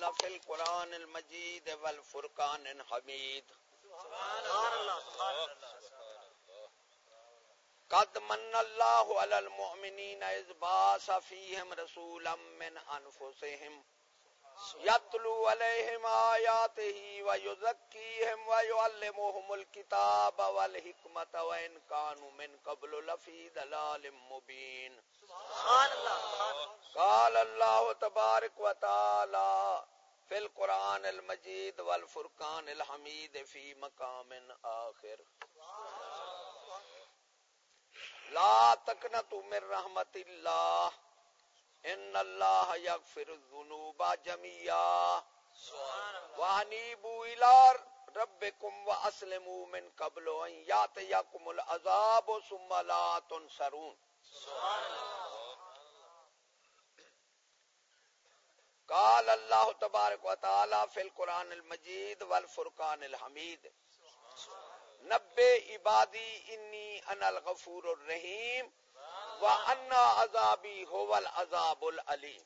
تعالی فی القرآن المجید والفرقان الحمید. قد من اللہ علی المؤمنین اذ باس فیہم رسولا من انفسہم یتلو علیہم آیاتہ ویزکیہم ویعلمہم الكتاب والحکمت وان کانوا من قبل لفی دلال مبین قال اللہ تبارک و تعالی فی القرآن المجید والفرقان الحمید فی مقام آخر۔ لا تکنتو من رحمت اللہ۔ ان اللہ یغفر الذنوب جميعا وانیبوا الى ربکم واسلموا من قبل ان یاتیکم العذاب ثم لا تنصرون. سبحان قال اللہ تبارک و تعالی فی القرآن المجید والفرقان الحمید. نبے عبادی انی انا الغفور الرحیم. وانا عذابی ہوول عذاب العلی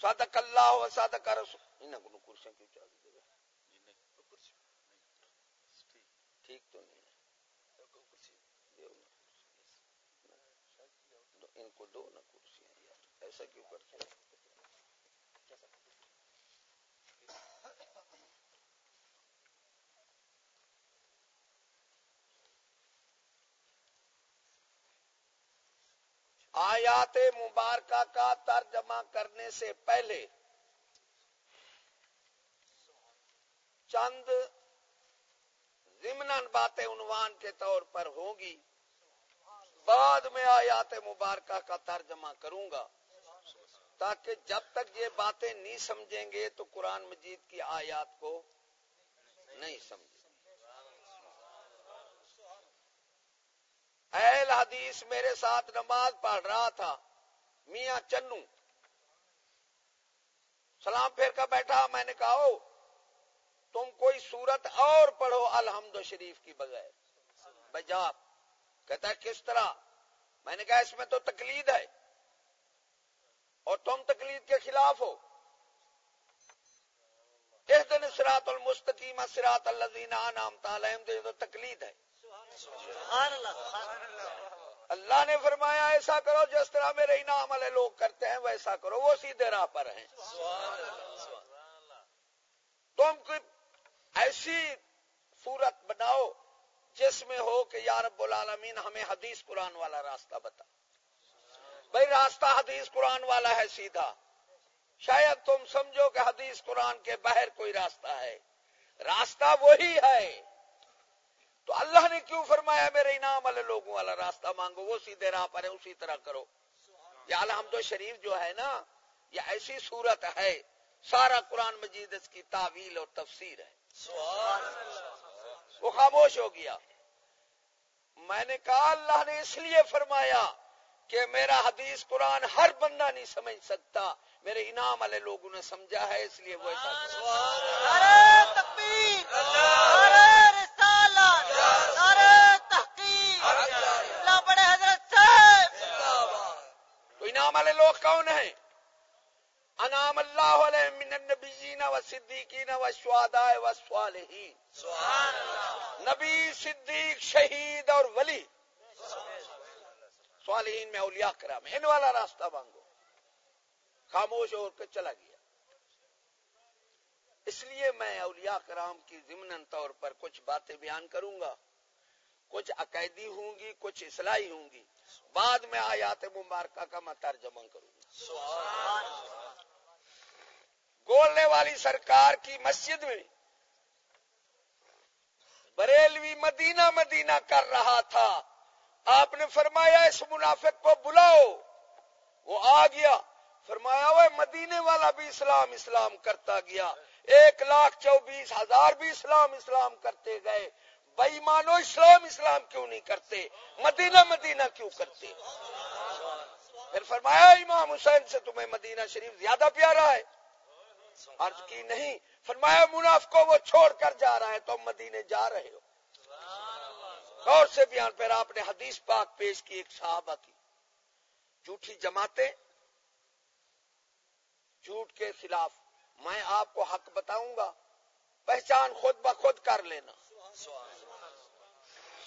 صدق اللہ و صدق رسول انہاں کو کرسیاں کیوں چاہ ٹھیک تو نہیں ان کو دو نا کرسیاں ایسا کیوں کرتے ہیں؟ آیات مبارکہ کا ترجمہ کرنے سے پہلے چند ضمن باتیں عنوان کے طور پر ہوں گی بعد میں آیات مبارکہ کا ترجمہ کروں گا تاکہ جب تک یہ باتیں نہیں سمجھیں گے تو قرآن مجید کی آیات کو نہیں سمجھیں۔ اہل حدیث میرے ساتھ نماز پڑھ رہا تھا، میاں چنو۔ سلام پھیر کا بیٹھا، میں نے کہا تم کوئی صورت اور پڑھو الحمد شریف کی بغیر۔ بجا کہتا ہے، کس طرح؟ میں نے کہا، اس میں تو تقلید ہے۔ اور تم تقلید کے خلاف ہو۔ اس دن سراط المستقیم سراط اللہ نام تعلیم تو تقلید ہے۔ اللہ. نے فرمایا ایسا کرو جس طرح میرے انعام والے لوگ کرتے ہیں ویسا کرو وہ سیدھے راہ پر ہیں۔ تم کوئی ایسی صورت بناؤ جس میں ہو کہ یا رب العالمین ہمیں حدیث قرآن والا راستہ بتا۔ بھائی راستہ حدیث قرآن والا ہے سیدھا۔ شاید تم سمجھو کہ حدیث قرآن کے باہر کوئی راستہ ہے۔ راستہ وہی ہے۔ تو اللہ نے کیوں فرمایا میرے انعام والے لوگوں والا راستہ مانگو؟ وہ سیدھے راہ پر ہے اسی طرح کرو۔ یا الحمد شریف جو ہے نا، یہ ایسی صورت ہے، سارا قرآن مجید اس کی تعویل اور تفسیر ہے۔ وہ خاموش ہو گیا۔ میں نے کہا، اللہ نے اس لیے فرمایا کہ میرا حدیث قرآن ہر بندہ نہیں سمجھ سکتا۔ میرے انعام والے لوگوں نے سمجھا ہے، اس لیے وہ بڑے حضرت تو انعام والے لوگ کون ہیں؟ انعام اللہ علیہ من النبیین و صدیقین و شہداء و صالحین. نبی صدیق شہید اور ولی. صالحین میں اولیاء کرام. ان والا راستہ مانگو خاموش ہو کے چلا گیا. اس لیے میں اولیاء کرام کی ضمن طور پر کچھ باتیں بیان کروں گا. کچھ عقیدی ہوں گی کچھ اصلاحی ہوں گی. بعد میں آیات مبارکہ کا میں ترجمہ کروں گا۔ گولنے والی سرکار کی مسجد میں بریلوی مدینہ مدینہ کر رہا تھا۔ آپ نے فرمایا اس منافق کو بلاؤ۔ وہ آ گیا۔ فرمایا وہ مدینے والا بھی اسلام اسلام کرتا گیا۔ ایک لاکھ چوبیس ہزار بھی اسلام اسلام کرتے گئے۔ بھائی مانو اسلام اسلام کیوں نہیں کرتے؟ مدینہ مدینہ کیوں کرتے؟ پھر فرمایا، امام حسین سے تمہیں مدینہ شریف زیادہ پیارا ہے۔ عرض کی نہیں، فرمایا مناف کو وہ چھوڑ کر جا رہا ہے تم مدینے جا رہے ہو۔ غور سے بیان، پھر آپ نے حدیث پاک پیش کی، ایک صحابہ کی۔ جھوٹھی جماعتیں جھوٹ کے خلاف۔ میں آپ کو حق بتاؤں گا، پہچان خود بخود کر لینا۔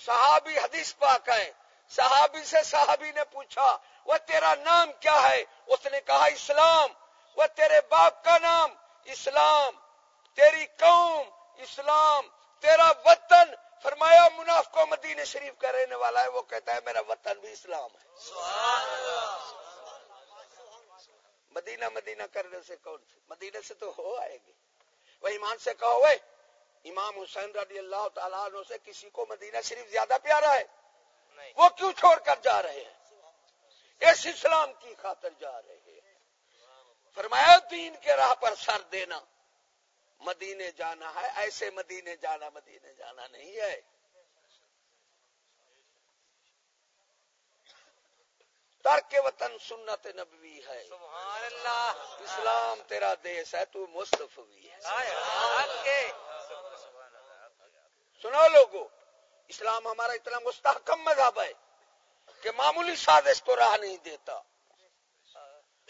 صحابی حدیث پاک ہے صحابی سے صحابی نے پوچھا، وہ تیرا نام کیا ہے؟ اس نے کہا، اسلام۔ وہ تیرے باپ کا نام؟ اسلام۔ تیری قوم؟ اسلام۔ تیرا وطن؟ فرمایا مناف کو مدینہ شریف کا رہنے والا ہے، وہ کہتا ہے، میرا وطن بھی اسلام ہے۔ مدینہ مدینہ کرنے سے کون؟ سے مدینہ سے تو ہو آئے گی۔ وہ ایمان سے کہو وہ امام حسین رضی اللہ تعالیٰ عنہ سے کسی کو مدینہ شریف زیادہ پیارا ہے؟ وہ کیوں چھوڑ کر جا رہے ہیں؟ اس اسلام کی خاطر جا رہے ہیں۔ فرمایا دین کے راہ پر سر دینا۔ مدینے جانا ہے ایسے مدینے جانا مدینے جانا نہیں ہے۔ ترک وطن سنت نبوی ہے۔ سبحان اللہ۔ اسلام تیرا دیش ہے تو مستفی ہے۔ سنو لوگو، اسلام ہمارا اتنا مستحکم مذہب ہے کہ معمولی سازش کو راہ نہیں دیتا۔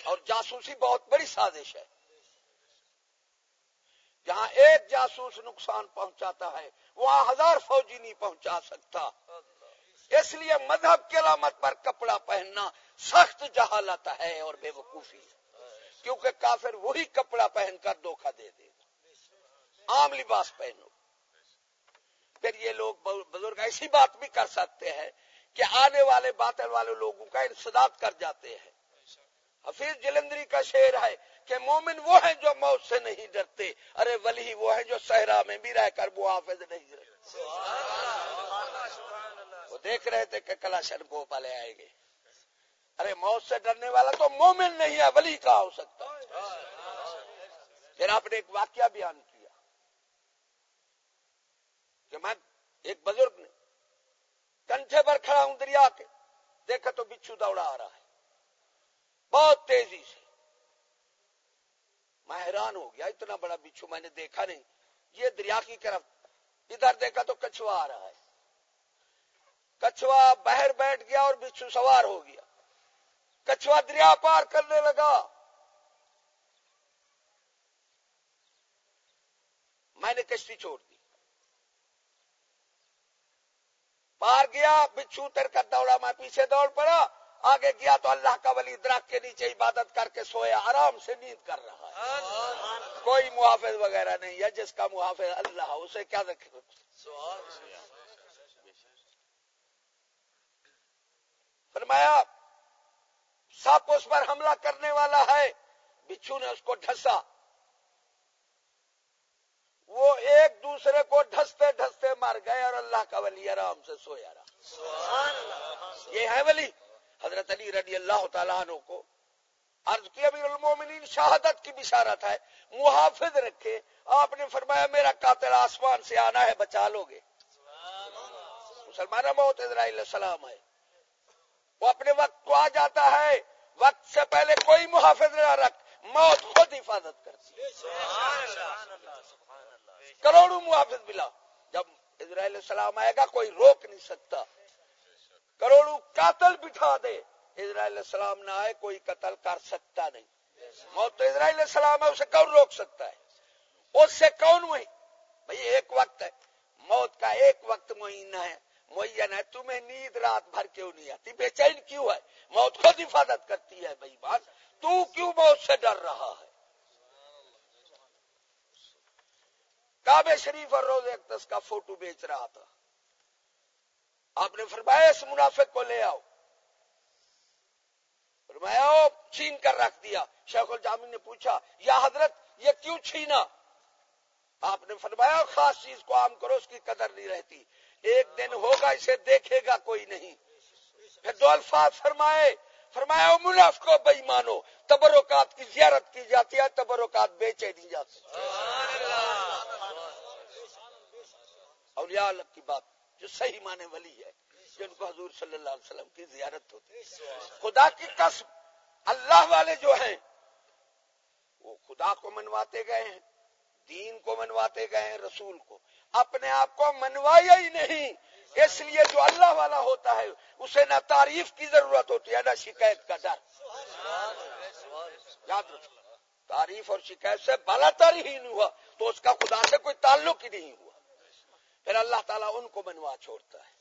اور جاسوسی بہت بڑی سازش ہے۔ جہاں ایک جاسوس نقصان پہنچاتا ہے، وہاں ہزار فوجی نہیں پہنچا سکتا۔ اس لیے مذہب کی علامت پر کپڑا پہننا سخت جہالت ہے اور بے وقوفی کیونکہ کافر وہی کپڑا پہن کر دھوکہ دے دے گا۔ عام لباس پہنو۔ پھر یہ لوگ بزرگ ایسی بات بھی کر سکتے ہیں کہ آنے والے باطل والے لوگوں کا انسداد کر جاتے ہیں۔ حفیظ جلندری کا شعر ہے کہ مومن وہ ہیں جو موت سے نہیں ڈرتے، ارے ولی وہ ہیں جو صحرا میں بھی رہ کر محافظ نہیں رہتے۔ وہ دیکھ رہے تھے کہ کلاشن کو پالے آئے گے۔ ارے موت سے ڈرنے والا تو مومن نہیں ہے، ولی کا ہو سکتا؟ پھر آپ نے ایک واقعہ بیان کیا۔ کہ میں ایک بزرگ نے کنٹھے پر کھڑا ہوں دریا کے، دیکھا تو بچھو دوڑا آ رہا ہے۔ بہت تیزی سے۔ میں حیران ہو گیا، اتنا بڑا بچھو میں نے دیکھا نہیں۔ یہ دریا کی طرف، ادھر دیکھا تو کچھوا آ رہا ہے۔ کچھوا بہر بیٹھ گیا اور بچھو سوار ہو گیا۔ کچھوا دریا پار کرنے لگا۔ میں نے کشتی چھوڑ دی۔ پار گیا، بچھو تر کر دوڑا، میں پیچھے دوڑ پڑا۔ آگے گیا تو اللہ کا ولی درخت کے نیچے عبادت کر کے سویا، آرام سے نیند کر رہا ہے۔ کوئی محافظ وغیرہ نہیں ہے، جس کا محافظ اللہ اسے کیا رکھے فرمایا سپ اس پر حملہ کرنے والا ہے، بچھو نے اس کو ڈھسا وہ ایک دوسرے کو ڈھستے ڈھستے مر گئے اور اللہ کا ولی آرام سے سویا رہا۔ یہ ہے ولی۔ حضرت علی رضی اللہ تعالیٰ عنہ کو عرض کی ابھی المومنین شہادت کی بشارت ہے۔ محافظ رکھے۔ آپ نے فرمایا میرا قاتل آسمان سے آنا ہے بچا لو گے۔ مسلمان موت اسرائیل السلام ہے۔ وہ اپنے وقت کو آ جاتا ہے۔ وقت سے پہلے کوئی محافظ نہ رکھ موت خود حفاظت کرتی کروڑوں محافظ ملا۔ جب اسرائیل السلام آئے گا، کوئی روک نہیں سکتا۔ کروڑوں قاتل بٹھا دے۔ اسرائیل السلام نہ آئے، کوئی قتل کر سکتا نہیں۔ موت تو اسرائیل السلام ہے، اسے کون روک سکتا ہے؟ اس سے کون وہی بھائی، ایک وقت ہے۔ موت کا ایک وقت مہینہ ہے۔ معین ہے، تمہیں نیند رات بھر کیوں نہیں آتی؟ بے چین کیوں ہے؟ موت خود حفاظت کرتی ہے، بھائی بات تو کیوں موت سے ڈر رہا ہے؟ کعبے شریف اور روز اقدس کا فوٹو بیچ رہا تھا۔ آپ نے فرمایا، اس منافق کو لے آؤ۔ فرمایا چھین کر رکھ دیا۔ شیخ الجامی نے پوچھا، یا حضرت، یہ کیوں چھینا؟ آپ نے فرمایا، خاص چیز کو عام کرو، اس کی قدر نہیں رہتی۔ ایک دن ہوگا، اسے دیکھے گا کوئی نہیں۔ پھر دو الفاظ فرمائے۔ فرمایا مناف کو بئی مانو تبرکات کی زیارت کی جاتی ہے، تبرکات بیچے دی جاتی اولیاء اللہ کی بات جو صحیح مانے ولی ہے، جن کو حضور صلی اللہ علیہ وسلم کی زیارت ہوتی ہے۔ خدا کی قسم، اللہ والے جو ہیں، وہ خدا کو منواتے گئے ہیں، دین کو منواتے گئے ہیں، رسول کو۔ اپنے آپ کو منوایا ہی نہیں، اس لیے جو اللہ والا ہوتا ہے، اسے نہ تعریف کی ضرورت ہوتی ہے، نہ شکایت کا ڈر۔ یاد رکھو، تعریف اور شکایت سے بالا تر ہی نہیں ہوا، تو اس کا خدا سے کوئی تعلق ہی نہیں ہوا۔ پھر اللہ تعالیٰ ان کو بنوا چھوڑتا ہے۔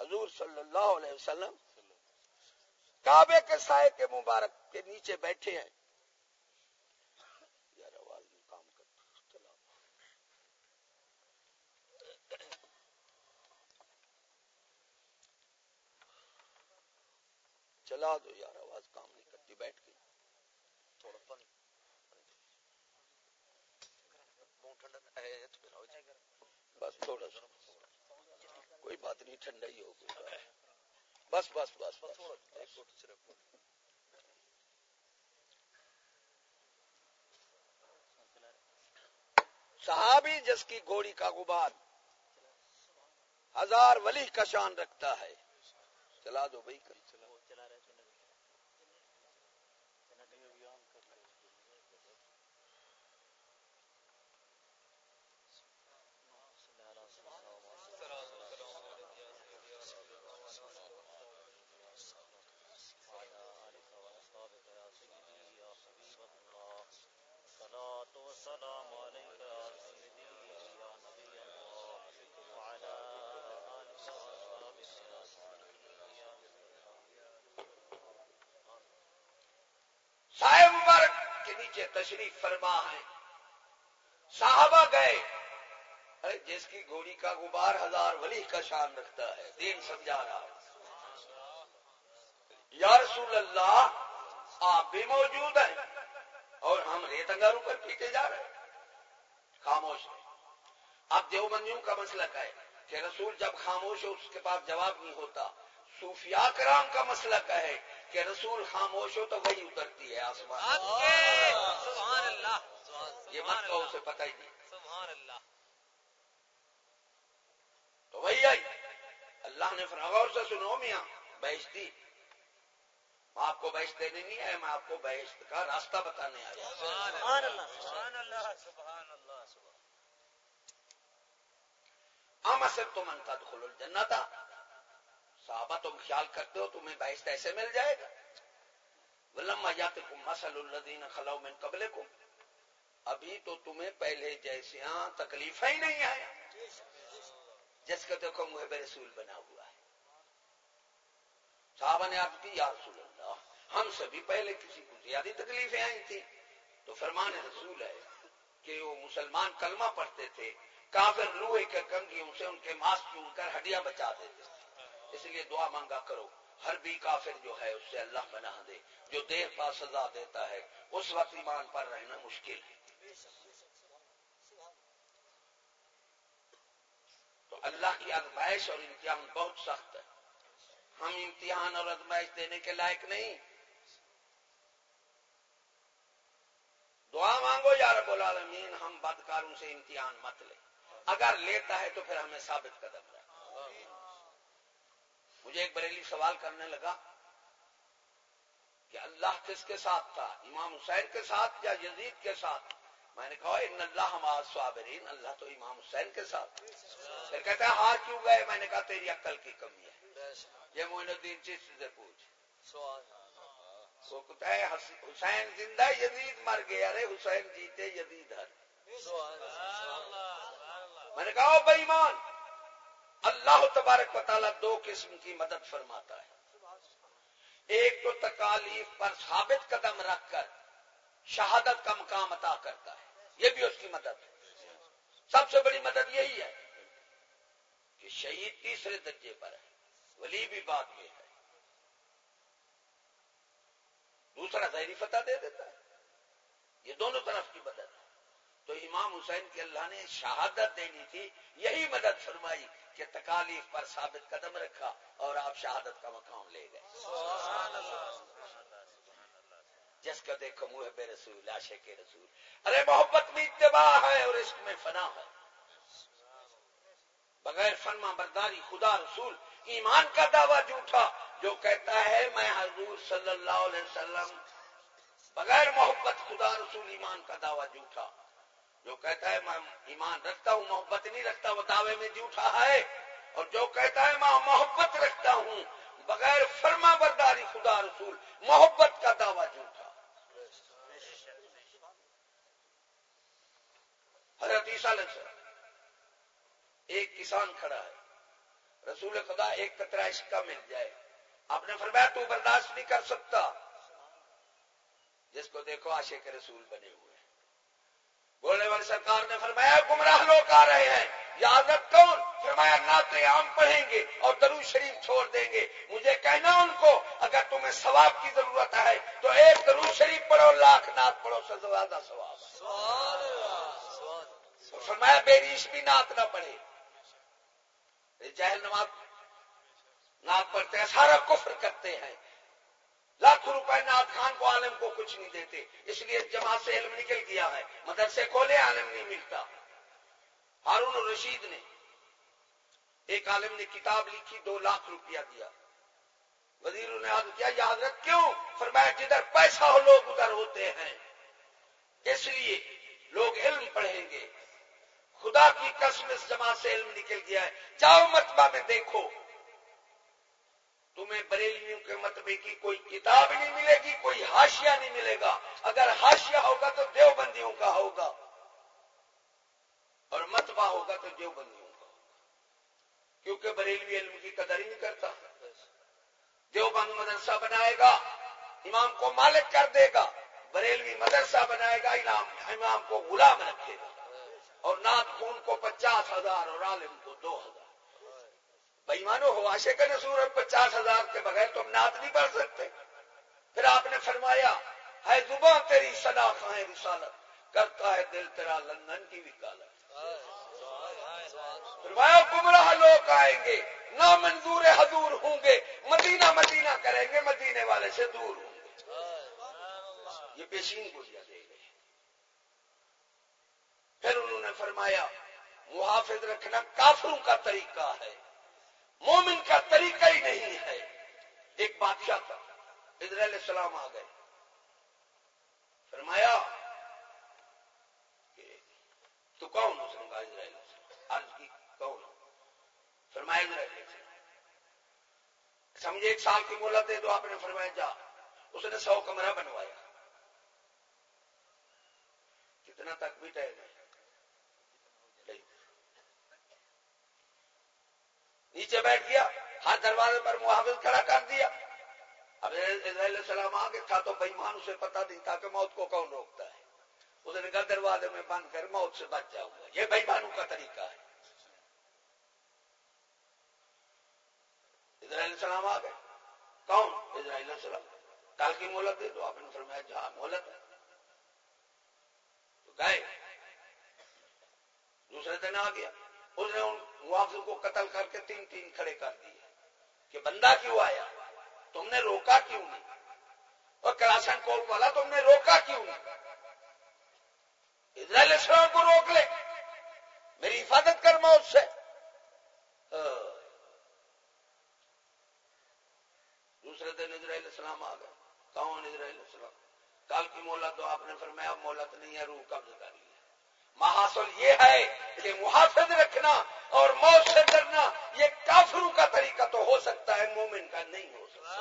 حضور صلی اللہ علیہ وسلم کعبے کے سائے کے مبارک کے نیچے بیٹھے ہیں۔ چلا دو یار آواز کام نہیں کرتی بیٹھ گئی تھوڑا پانی بس تھوڑا سا۔ کوئی بات نہیں ٹھنڈا ہی ہو بس بس بس صحابی جس کی گھوڑی کا غبار ہزار ولی کا شان رکھتا ہے، چلا دو بھائی۔ کر نیچے تشریف فرما ہے۔ صحابہ گئے۔ ارے، جس کی گھوڑی کا غبار ہزار ولی کا شان رکھتا ہے، دین سمجھا رہا یا رسول اللہ، آپ بھی موجود ہیں اور ہم ریت انگاروں پر پیٹے جا رہے ہیں۔ خاموش ہے اب دیوبندیوں کا مسئلہ ہے کہ رسول جب خاموش ہو، اس کے پاس جواب نہیں ہوتا۔ صوفیاء کرام کا مسئلہ ہے کہ رسول خاموش ہو تو وہی اترتی ہے آسمان یہ مت کو اسے پتہ ہی نہیں۔ تو وہی آئی۔ اللہ نے فراغور سے سنو میاں بہشتی۔ آپ کو بحث دینے نہیں آئے میں آپ کو بحث کا راستہ بتانے آیا۔ ہم اصل تو منتا دخل الجنت صحابہ تم خیال کرتے ہو تمہیں بحث ایسے مل جائے گا؟ ولم جات کم مسل الدین خلو میں قبل کو ابھی تو تمہیں پہلے جیسے تکلیف ہی نہیں آیا جس کا دیکھو محب رسول بنا ہوا ہے۔ صحابہ نے آپ کی، یا رسول اللہ، ہم سبھی پہلے کسی کو زیادہ تکلیفیں آئی تھی تو فرمان رسول ہے کہ وہ مسلمان کلمہ پڑھتے تھے، کافر لوہے کے کنگیوں سے ان کے ماس چون کر ہڈیاں بچا دیتے تھے۔ اس لیے دعا مانگا کرو۔ ہر بھی کافر جو ہے، اس سے اللہ بنا دے۔ جو دیر پا سزا دیتا ہے، اس وقت ایمان پر رہنا مشکل ہے۔ تو اللہ کی ازمائش اور امتحان بہت سخت ہے۔ ہم امتحان اور ازمائش دینے کے لائق نہیں۔ دعا مانگو یا رب العالمین، ہم بدکاروں سے امتحان مت لیں۔ اگر لیتا ہے تو پھر ہمیں ثابت قدم رہے مجھے ایک بریلی سوال کرنے لگا کہ اللہ کس کے ساتھ تھا؟ امام حسین کے ساتھ یا یزید کے ساتھ؟ میں نے کہا ان اللہ صابرین اللہ تو امام حسین کے ساتھ۔ پھر کہتا ہے ہار کیوں گئے؟ میں نے کہا، تیری عقل کی کمی ہے۔ یہ معین الدین چیز سے پوچھ۔ وہ کہتا ہے حسین زندہ یزید مر گیا۔ ارے، حسین جیتے، یزید ہر۔ میں نے کہا بھائی مان اللہ تبارک و تعالیٰ دو قسم کی مدد فرماتا ہے۔ ایک تو تکالیف پر ثابت قدم رکھ کر شہادت کا مقام عطا کرتا ہے۔ یہ بھی اس کی مدد ہے۔ سب سے بڑی مدد یہی ہے کہ شہید تیسرے درجے پر ہے۔ ولی بھی بات یہ ہے۔ دوسرا ظہری فتح دے دیتا ہے۔ یہ دونوں طرف کی مدد ہے۔ تو امام حسین کی اللہ نے شہادت دینی تھی، یہی مدد فرمائی۔ کہ تکالیف پر ثابت قدم رکھا اور آپ شہادت کا مقام لے گئے۔ جس کا دیکھو منہ بے رسول آشے کے رسول۔ ارے محبت میں اتباع ہے اور عشق میں فنا ہے۔ بغیر فرما برداری خدا رسول، ایمان کا دعویٰ جھوٹا جو کہتا ہے، میں حضور صلی اللہ علیہ وسلم بغیر محبت خدا رسول ایمان کا دعویٰ جھوٹا۔ جو کہتا ہے میں ایمان رکھتا ہوں، محبت نہیں رکھتا، وہ دعوے میں جی جھوٹا ہے۔ اور جو کہتا ہے میں محبت رکھتا ہوں، بغیر فرما برداری خدا رسول، محبت کا دعویٰ جی جھوٹا حضرت عیسیٰ علیہ السلام، ایک کسان کھڑا ہے۔ رسول خدا ایک قطرہ اس کا مل جائے۔ آپ نے فرمایا تو برداشت نہیں کر سکتا۔ جس کو دیکھو آشے کے رسول بنے ہوئے۔ بولنے والی سرکار نے فرمایا، گمراہ لوگ آ رہے ہیں۔ یاد کون؟ فرمایا نعت عام پڑھیں گے اور درو شریف چھوڑ دیں گے۔ مجھے کہنا ان کو، اگر تمہیں ثواب کی ضرورت ہے، تو ایک درو شریف پڑھو، لاکھ نعت پڑھو سے زیادہ ثواب فرمایا، بے ریش بھی نعت نہ پڑھے جہل نماز نعت پڑھتے ہیں، سارا کفر کرتے ہیں۔ لاکھوں روپے نعت خان کو عالم کو کچھ نہیں دیتے۔ اس لیے جماعت سے علم نکل گیا ہے۔ مدرسے کھولے عالم نہیں ملتا۔ ہارون رشید نے ایک عالم نے کتاب لکھی، دو لاکھ روپیہ دیا۔ وزیر نے یاد کیا یاد رکھ کیوں؟ فرمایا، جدھر پیسہ ہو، لوگ ادھر ہوتے ہیں۔ اس لیے لوگ علم پڑھیں گے۔ خدا کی قسم، اس جماعت سے علم نکل گیا ہے۔ جاؤ متبہ میں دیکھو۔ تمہیں بریلیوں کے متبے کی کوئی کتاب نہیں ملے گی، کوئی ہاشیا نہیں ملے گا۔ اگر ہاشیا ہوگا تو دیوبندیوں کا ہوگا۔ اور متبا ہوگا تو دیوبندیوں کا ہوگا۔ کیونکہ بریلوی علم کی قدر ہی نہیں کرتا۔ دیوبند مدرسہ بنائے گا، امام کو مالک کر دے گا۔ بریلوی مدرسہ بنائے گا، امام کو غلام رکھے گا۔ اور نات خون کو پچاس ہزار اور عالم کو دو ہزار۔ بےمانو ہو آشے کا نسور پچاس ہزار کے بغیر تم نعت نہیں پڑھ سکتے۔ پھر آپ نے فرمایا، ہے زباں تیری سدا خائیں رسالت، کرتا ہے دل تیرا لندن کی وکالت۔ فرمایا، گمراہ لوگ آئیں گے نہ منظور حضور ہوں گے، مدینہ مدینہ کریں گے، مدینے والے سے دور ہوں گے۔ یہ پیشین گڑیا دے گئے پھر انہوں نے فرمایا، محافظ رکھنا کافروں کا طریقہ ہے۔ مومن کا طریقہ ہی نہیں ہے۔ ایک بادشاہ تھا اسرائیل السلام آ گئے۔ فرمایا کہ تو کون اس نے کہا اسرائیل عرض کی، کون فرمایا اسرائیل سمجھے ایک سال کی مہلت دے دو، آپ نے فرمایا جا۔ اس نے سو کمرہ بنوایا۔ کتنا تک بھی ٹائم ہے؟ نیچے بیٹھ گیا، ہر دروازے پر محافظ کھڑا کر دیا۔ اب السلام آگے تھا تو بےمان اسے پتا نہیں تھا کہ موت کو کون روکتا ہے۔ اس نے کہا، دروازے میں بند کر، موت سے بچ جاؤں گا۔ یہ بےمانوں کا طریقہ ہے۔ اسرائیل السلام آ گئے کون؟ اسرائیل السلام۔ کل کی مہلت دے تو آپ نے فرمایا، جہاں مہلت ہے۔ تو گئے۔ دوسرے دن آ گیا۔ اس نے ان معافظ کو قتل کر کے تین تین کھڑے کر دیے کہ بندہ کیوں آیا؟ تم نے روکا کیوں نہیں؟ اور کراسن کول والا، تم نے روکا کیوں نہیں؟ اسرائیل السلام کو روک لے۔ میری حفاظت کر موت سے۔ دوسرے دن اسرائیل السلام آ گئے۔ کون اسرائیل السلام؟ کل کی مولت تو آپ نے فرمایا مولت نہیں ہے، روح قبض کری محاصل یہ ہے کہ محافظ رکھنا اور موت سے ڈرنا یہ کافروں کا طریقہ تو ہو سکتا ہے، مومن کا نہیں ہو سکتا۔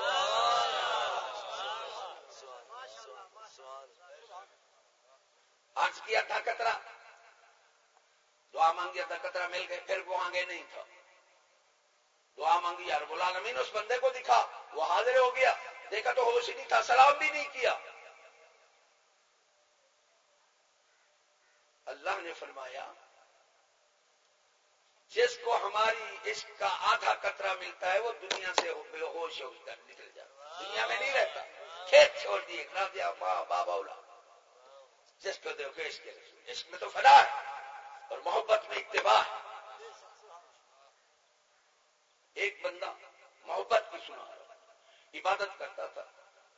آج کیا تھا کترا، دعا مانگیا تھا کترا مل گئے پھر وہ آگے نہیں تھا۔ دعا مانگی، یار بلا نمین اس بندے کو دکھا، وہ حاضر ہو گیا۔ دیکھا تو ہوش ہی نہیں تھا، سلام بھی نہیں کیا۔ اللہ نے فرمایا، جس کو ہماری عشق کا آدھا قطرہ ملتا ہے وہ دنیا سے بے ہوش ہو کر نکل جاتا دنیا میں نہیں رہتا۔ کھیت چھوڑ دیے نہ دیا بابا اولا جس کو دیکھو، عشق کے عشق میں تو فدا ہے اور محبت میں اتباع ہے۔ ایک بندہ محبت کی سنا عبادت کرتا تھا،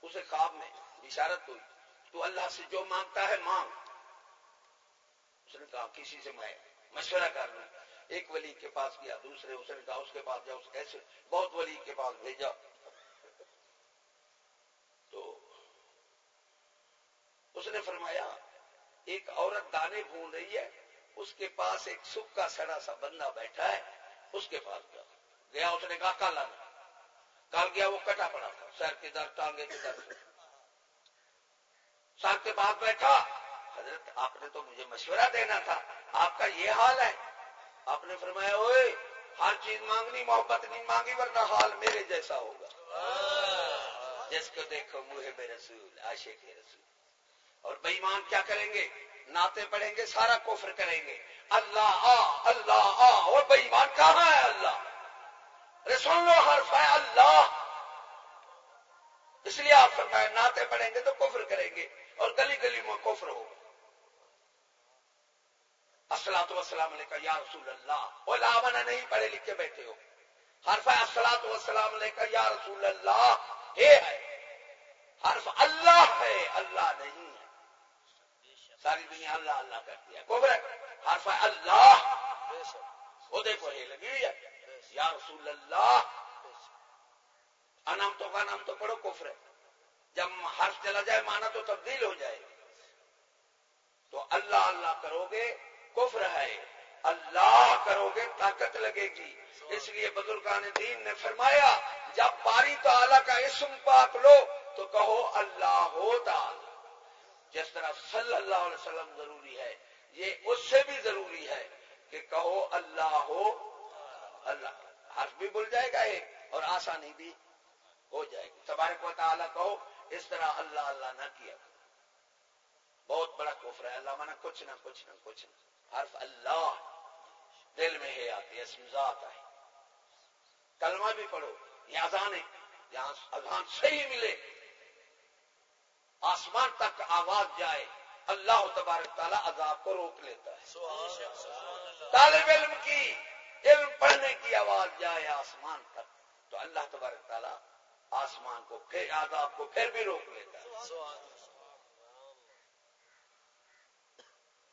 اسے خواب میں اشارت ہوئی، تو اللہ سے جو مانگتا ہے مانگ۔ اس نے کہا، کسی سے میں مشورہ کر لوں۔ ایک ولی کے پاس گیا، دوسرے اس نے کہا، اس کے پاس جاؤ ایسے بہت ولی کے پاس بھیجا۔ تو اس نے فرمایا، ایک عورت دانے بھون رہی ہے، اس کے پاس ایک سکھ کا سڑا سا بندہ بیٹھا ہے، اس کے پاس گیا۔ گیا، اس نے کہا، کل آنا۔ کل گیا، وہ کٹا پڑا تھا۔ سر کے در ٹانگے کے در سر کے بعد بیٹھا۔ حضرت آپ نے تو مجھے مشورہ دینا تھا۔ آپ کا یہ حال ہے۔ آپ نے فرمایا ہوئے ہر چیز مانگنی، محبت نہیں مانگی، ورنہ حال میرے جیسا ہوگا۔ جس کو دیکھو منہ بے رسول، عاشق رسول۔ اور بےمان کیا کریں گے؟ ناطے پڑھیں گے، سارا کفر کریں گے۔ اللہ آ اللہ آ، اور بےمان کہاں ہے اللہ؟ سن لو، حرف ہے اللہ۔ اس لیے آپ فرمائے ناطے پڑھیں گے تو کفر کریں گے، اور گلی گلی میں کفر ہوگا۔ السلام وسلام علیکم یا رسول اللہ۔ وہ لاونا نہیں، پڑھے لکھے بیٹھے ہو۔ حرف ہے السلام وسلام علیکم یا رسول اللہ۔ یہ ہے۔ حرف اللہ ہے، اللہ نہیں ہے۔ ساری دنیا اللہ اللہ کرتی ہے۔ کوبر حرف ہے اللہ۔ وہ دیکھو، یہ لگی ہوئی ہے۔ یا رسول اللہ۔ انام تو کا نام تو پڑھو، کفر ہے۔ جب حرف چلا جائے مانا تو تبدیل ہو جائے۔ تو اللہ اللہ کرو گے۔ کفر ہے۔ اللہ کرو گے، طاقت لگے گی۔ اس لیے بزرگان دین نے فرمایا، جب باری تعالی کا اسم پاک لو، تو کہو اللہ ہو تعالی جس طرح صلی اللہ علیہ وسلم ضروری ہے، یہ اس سے بھی ضروری ہے کہ کہو اللہ ہو۔ اللہ، حرف بھی بول جائے گا ایک، اور آسانی بھی ہو جائے گی۔ تبارک و تعالیٰ کہو، اس طرح اللہ اللہ نہ کیا۔ بہت بڑا کفر ہے، اللہ مانا کچھ نہ کچھ نہ کچھ نہ۔ حرف اللہ دل میں ہے آتی ہے ذات ہے۔ کلمہ بھی پڑھو یہ اذان ہے۔ یہاں اذان صحیح ملے۔ آسمان تک آواز جائے اللہ تبارک تعالیٰ عذاب کو روک لیتا ہے۔ طالب علم کی علم پڑھنے کی آواز جائے آسمان تک تو اللہ تبارک تعالیٰ آسمان کو پھر آزاد کو پھر بھی روک لیتا ہے۔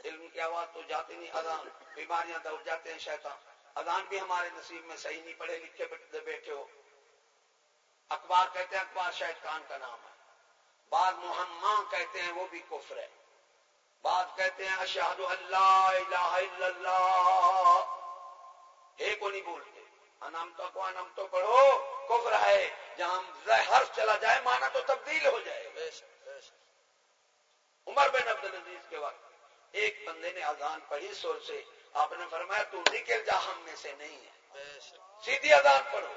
علم کی آواز تو جاتی نہیں اذان بیماریاں دوڑ جاتے ہیں شیطان۔ اذان بھی ہمارے نصیب میں صحیح نہیں پڑھے لکھے بیٹھے ہو۔ اخبار کہتے ہیں اخبار شاید کان کا نام ہے۔ بعض محمد کہتے ہیں وہ بھی کفر ہے۔ بعض کہتے ہیں اشہد اللہ الہ الا اللہ۔ ایک کو نہیں بولتے انم تو کو انم تو پڑھو کفر ہے۔ جہاں ہر چلا جائے مانا تو تبدیل ہو جائے۔ عمر بن عبد العزیز کے وقت ایک بندے نے اذان پڑھی سور سے۔ آپ نے فرمایا، تو نکل جا، ہم میں سے نہیں ہے۔ سیدھی اذان پڑھو۔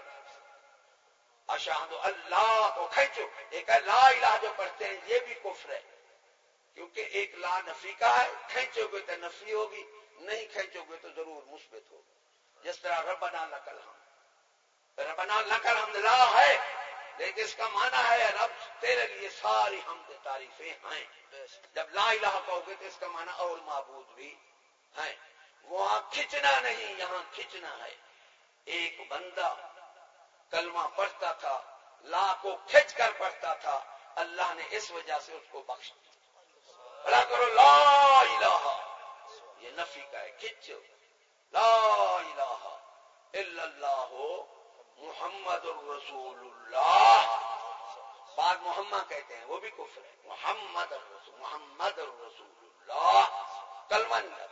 اشہد اللہ کو کھینچو ایک ہے، لا الہ جو پڑھتے ہیں، یہ بھی کفر ہے۔ کیونکہ ایک لا نفی کا ہے، کھینچو گے تو نفی ہوگی، نہیں کھینچو گے تو ضرور مثبت ہوگی۔ جس طرح ربنا لکل ہم ربنا لکل حمد لا ہے۔ لیکن اس کا معنی ہے رب تیرے لیے ساری حمد تعریفیں ہیں۔ جب لا الہ کہو گے تو اس کا معنی اور معبود بھی ہیں۔ وہاں کھچنا نہیں یہاں کھچنا ہے۔ ایک بندہ کلمہ پڑھتا تھا لا کو کھچ کر پڑھتا تھا۔ اللہ نے اس وجہ سے اس کو بخش بڑا کرو لا الہ۔ یہ نفی کا ہے کھچو۔ لا الہ الا اللہ۔ محمد الرسول اللہ۔ بعد محمد کہتے ہیں، وہ بھی کفر ہے۔ محمد الرسول محمد الرسول اللہ۔ کلمہ نہیں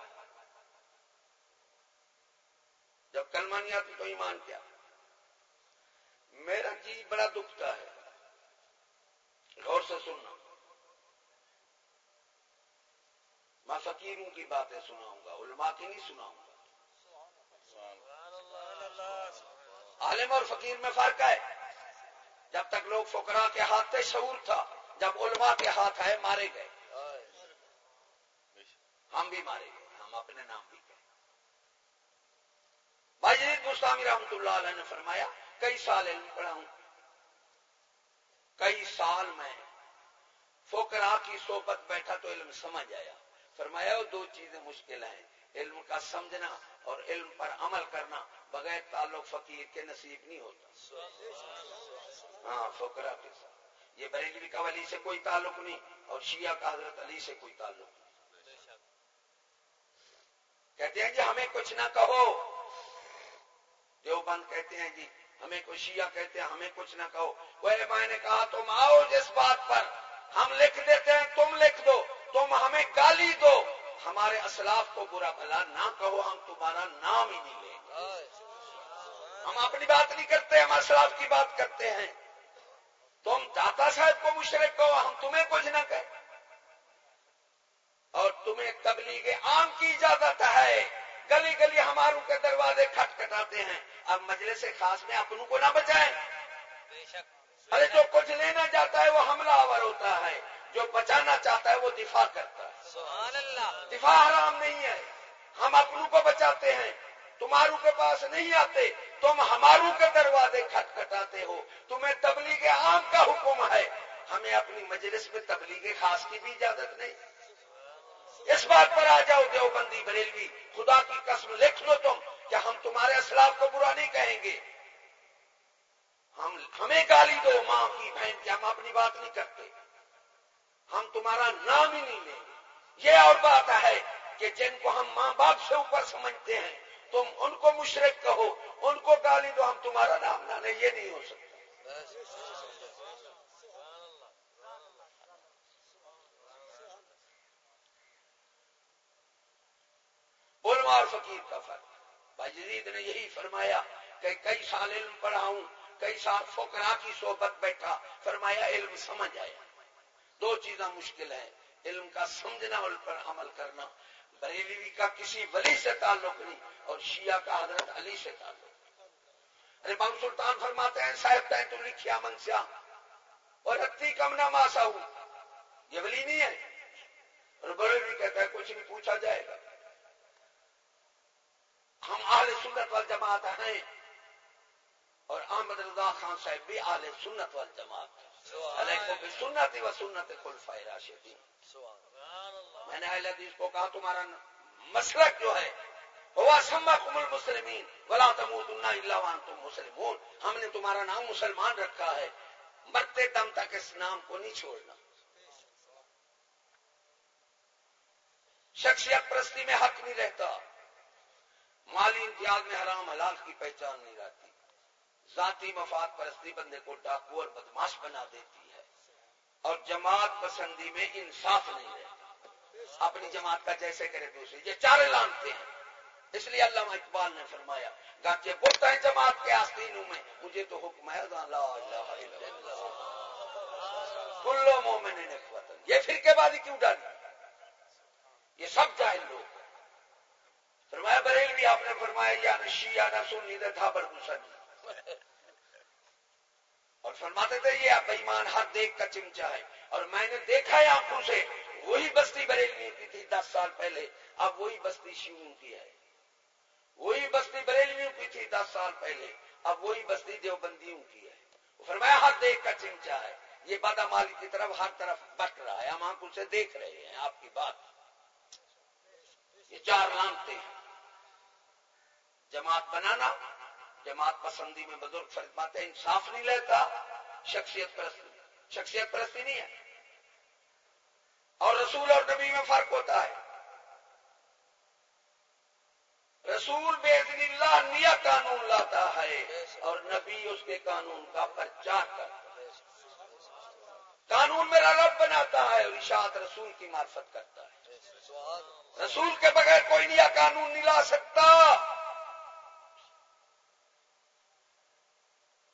جب کلمہ نہیں آتی تو ایمان کیا؟ میرا جی بڑا دکھتا ہے۔ غور سے سننا۔ میں فقیروں کی باتیں سناؤں گا، علماء کی نہیں سناؤں گا۔ عالم اور فقیر میں فرق ہے۔ جب تک لوگ فکرا کے ہاتھ پہ شعور تھا، جب علماء کے ہاتھ آئے، مارے گئے۔ ہم بھی مارے گئے، ہم اپنے نام بھی گئے بھائی جی، گستامی رحمت اللہ علیہ نے فرمایا، کئی سال علم پڑھا ہوں۔ کئی سال میں فوکرا کی صحبت بیٹھا تو علم سمجھ آیا۔ فرمایا وہ دو چیزیں مشکل ہیں، علم کا سمجھنا اور علم پر عمل کرنا۔ بغیر تعلق فقیر کے نصیب نہیں ہوتا۔ ہاں فکرا کے ساتھ۔ یہ بریلوی کا ولی سے کوئی تعلق نہیں اور شیعہ کا حضرت علی سے کوئی تعلق نہیں۔ کہتے ہیں جی ہمیں کچھ نہ کہو۔ دیوبند کہتے ہیں جی ہمیں کوئی شیعہ کہتے ہیں، ہمیں کچھ نہ کہو۔ وہ میں نے کہا، تم آؤ جس بات پر ہم لکھ دیتے ہیں، تم لکھ دو، تم ہمیں گالی دو۔ ہمارے اسلاف کو برا بھلا نہ کہو، ہم تمہارا نام ہی نہیں لیں۔ ہم اپنی بات نہیں کرتے ہم اسلاف کی بات کرتے ہیں۔ تم داتا صاحب کو مشرق کہو ہم تمہیں کچھ نہ کہیں۔ اور تمہیں تبلیغ عام کی اجازت ہے۔ گلی گلی ہماروں کے دروازے کھٹ کٹاتے ہیں۔ اب مجلس خاص میں اپنوں کو نہ بچائیں۔ ارے جو کچھ لینا چاہتا ہے وہ حملہ آور ہوتا ہے۔ جو بچانا چاہتا ہے وہ دفاع کرتا ہے۔ سبحان اللہ۔ دفاع حرام نہیں ہے۔ ہم اپنوں کو بچاتے ہیں۔ تمہاروں کے پاس نہیں آتے، تم ہماروں کے دروازے کھٹ کھٹاتے ہو۔ تمہیں تبلیغ عام کا حکم ہے۔ ہمیں اپنی مجلس میں تبلیغ خاص کی بھی اجازت نہیں۔ اس بات پر آ جاؤ، دیوبندی بریلوی، خدا کی قسم لکھ لو تم کہ ہم تمہارے اسلاف کو برا نہیں کہیں گے۔ ہم، ہمیں گالی دو، ماں کی بہن کی، ہم اپنی بات نہیں کرتے۔ ہم تمہارا نام ہی نہیں لیں گے۔ یہ اور بات ہے کہ جن کو ہم ماں باپ سے اوپر سمجھتے ہیں تم ان کو مشرق کہو، ان کو گالی دو، ہم تمہارا نام نہ لیں، یہ نہیں ہو سکتا۔ علماء اور فقیر کا فرق۔ بھائی جدید نے یہی فرمایا کہ کئی سال علم پڑھا ہوں، کئی سال فکرا کی صحبت بیٹھا، فرمایا علم سمجھ آیا۔ دو چیزیں مشکل ہیں، علم کا سمجھنا اور پر عمل کرنا۔ بریلوی کا کسی ولی سے تعلق نہیں اور شیعہ کا حضرت علی سے تعلق ارے بابو سلطان فرماتے ہیں صاحب تو لکھیا منسیا اور رتی کم نہ ماسا ہوں۔ یہ ولی نہیں ہے۔ اور بریلوی کہتا ہے کچھ نہیں پوچھا جائے گا۔ ہم اہل سنت وال جماعت ہیں۔ اور احمد رضا خان صاحب بھی اہل سنت وال جماعت علیکم سنت و سنت خلفائے راشدین۔ میں نے اہل حدیث کو کہا، تمہارا مسلک جو ہے؟ ہوا ولا تموت اللہ وان تم مسلمون۔ ہم نے تمہارا نام مسلمان رکھا ہے۔ مرتے دم تک اس نام کو نہیں چھوڑنا۔ شخصیت پرستی میں حق نہیں رہتا۔ مالی امتیاز میں حرام، حلال کی پہچان نہیں رہتی۔ ذاتی مفاد پرستی بندے کو ڈاکو اور بدماش بنا دیتی ہے۔ اور جماعت پسندی میں انصاف نہیں رہتا۔ اپنی جماعت کا جیسے کرے دوسرے یہ چارے لانتے ہیں۔ اس لیے علامہ اقبال نے فرمایا، گاچے بولتا ہے جماعت کے آستینوں میں، مجھے تو حکم ہے کلو مومن یہ پھر کے بعد ہی کیوں ڈالی؟ یہ سب جاہل لوگ۔ فرمایا، بریل بھی آپ نے فرمایا، یا نشی یا نہ سننی دے تھا بر اور فرماتے تھے، یہ آپ ایمان ہر دیکھ کا چمچا ہے۔ اور میں نے دیکھا ہے آنکھوں سے وہی بستی بریلوی کی تھی دس سال پہلے۔ اب وہی بستی شیوں کی ہے۔ وہی بستی بریلویوں کی تھی دس سال پہلے۔ اب وہی بستی دیوبندیوں کی ہے۔ فرمایا، ہر دیکھ کا چمچا ہے۔ یہ بادا مالی کی طرف ہر طرف بٹ رہا ہے۔ ہم آنکھوں سے دیکھ رہے ہیں آپ کی بات۔ یہ چار لانتے ہیں جماعت بنانا، جماعت پسندی میں بزرگ فرماتے ہیں، انصاف نہیں لیتا، شخصیت پرستی شخصیت پرستی نہیں ہے۔ اور رسول اور نبی میں فرق ہوتا ہے۔ رسول بے اللہ نیا قانون لاتا ہے اور نبی اس کے قانون کا پرچار کرتا ہے۔ قانون میرا رب بناتا ہے اور اشاعت رسول کی معرفت کرتا ہے۔ رسول کے بغیر کوئی نیا قانون نہیں لا سکتا۔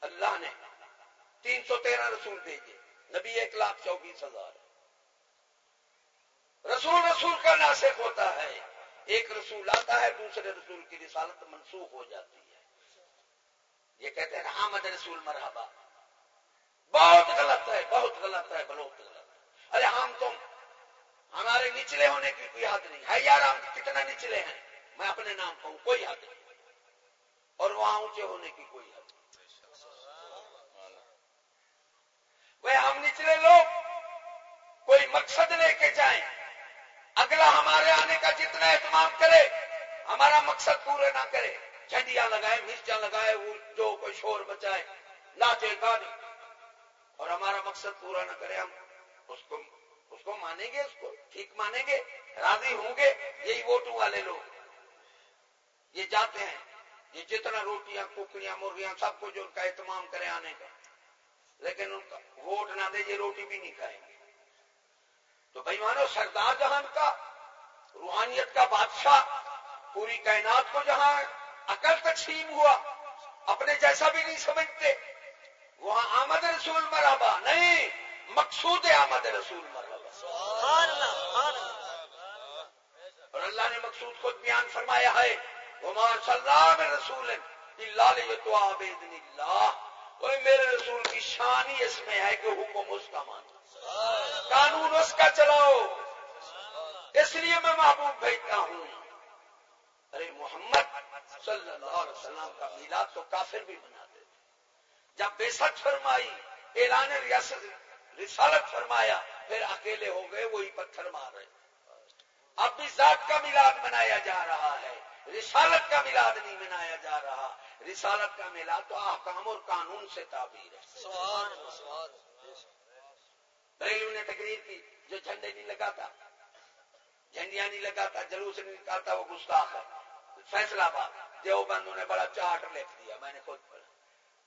اللہ نے تین سو تیرہ رسول بھیجے، نبی ایک لاکھ چوبیس ہزار۔ رسول رسول کا ناسک ہوتا ہے۔ ایک رسول آتا ہے، دوسرے رسول کی رسالت منسوخ ہو جاتی ہے۔ یہ کہتے ہیں احمد رسول مرحبا۔ بہت غلط ہے، بہت غلط ہے، بہت غلط ارے ہم تم ہمارے نچلے ہونے کی کوئی حد نہیں۔ ہے یار، ہم کتنا نچلے ہیں۔ میں اپنے نام کہوں، کوئی حد نہیں۔ اور وہاں اونچے ہونے کی کوئی حد وہ ہم نچلے لوگ، کوئی مقصد لے کے جائیں۔ اگلا ہمارے آنے کا جتنا اہتمام کرے، ہمارا مقصد پورے نہ کرے۔ جھنڈیاں لگائے مرچیاں لگائے جو کوئی شور بچائے ناچے گانے اور ہمارا مقصد پورا نہ کرے، ہم اس کو اس کو مانیں گے، اس کو ٹھیک مانیں گے، راضی ہوں گے۔ یہی ووٹوں والے لوگ۔ یہ جاتے ہیں، یہ جتنا روٹیاں ککڑیاں مرغیاں، سب کچھ ان کا اہتمام کرے آنے کا۔ لیکن ان کا ووٹ نہ دے یہ روٹی بھی نہیں کھائیں گے۔ تو بھائی مانو سردار جہان کا روحانیت کا بادشاہ پوری کائنات کو جہاں عقل تقسیم ہوا اپنے جیسا بھی نہیں سمجھتے وہاں آمد رسول مرحبا نہیں مقصود آمد رسول مرحبا۔ اللہ۔ نے مقصود خود بیان فرمایا ہے اللہ رسول اللہ تو آبید کوئی میرے رسول کی شان ہی اس میں ہے کہ حکم اس کا مان قانون اس کا چلاؤ۔ اس لیے میں محبوب بھیجتا ہوں۔ ارے محمد صلی اللہ علیہ وسلم کا میلاد تو کافر بھی بناتے تھے جب بے ست فرمائی، اعلان ریاست، رسالت فرمایا، پھر اکیلے ہو گئے، وہی پتھر مار رہے اب بھی ذات کا میلاد منایا جا رہا ہے، رسالت کا میلاد نہیں منایا جا رہا۔ رسالت کا میلاد تو احکام اور قانون سے تعبیر ہے۔ بریلو نے تقریر کی جو جھنڈے نہیں لگاتا، جھنڈیاں نہیں لگاتا، جلوس نہیں نکالتا، وہ گستاخ ہے۔ فیصلہ باد، دیوبندوں نے بڑا چارٹ لکھ دیا، میں نے خود پڑھا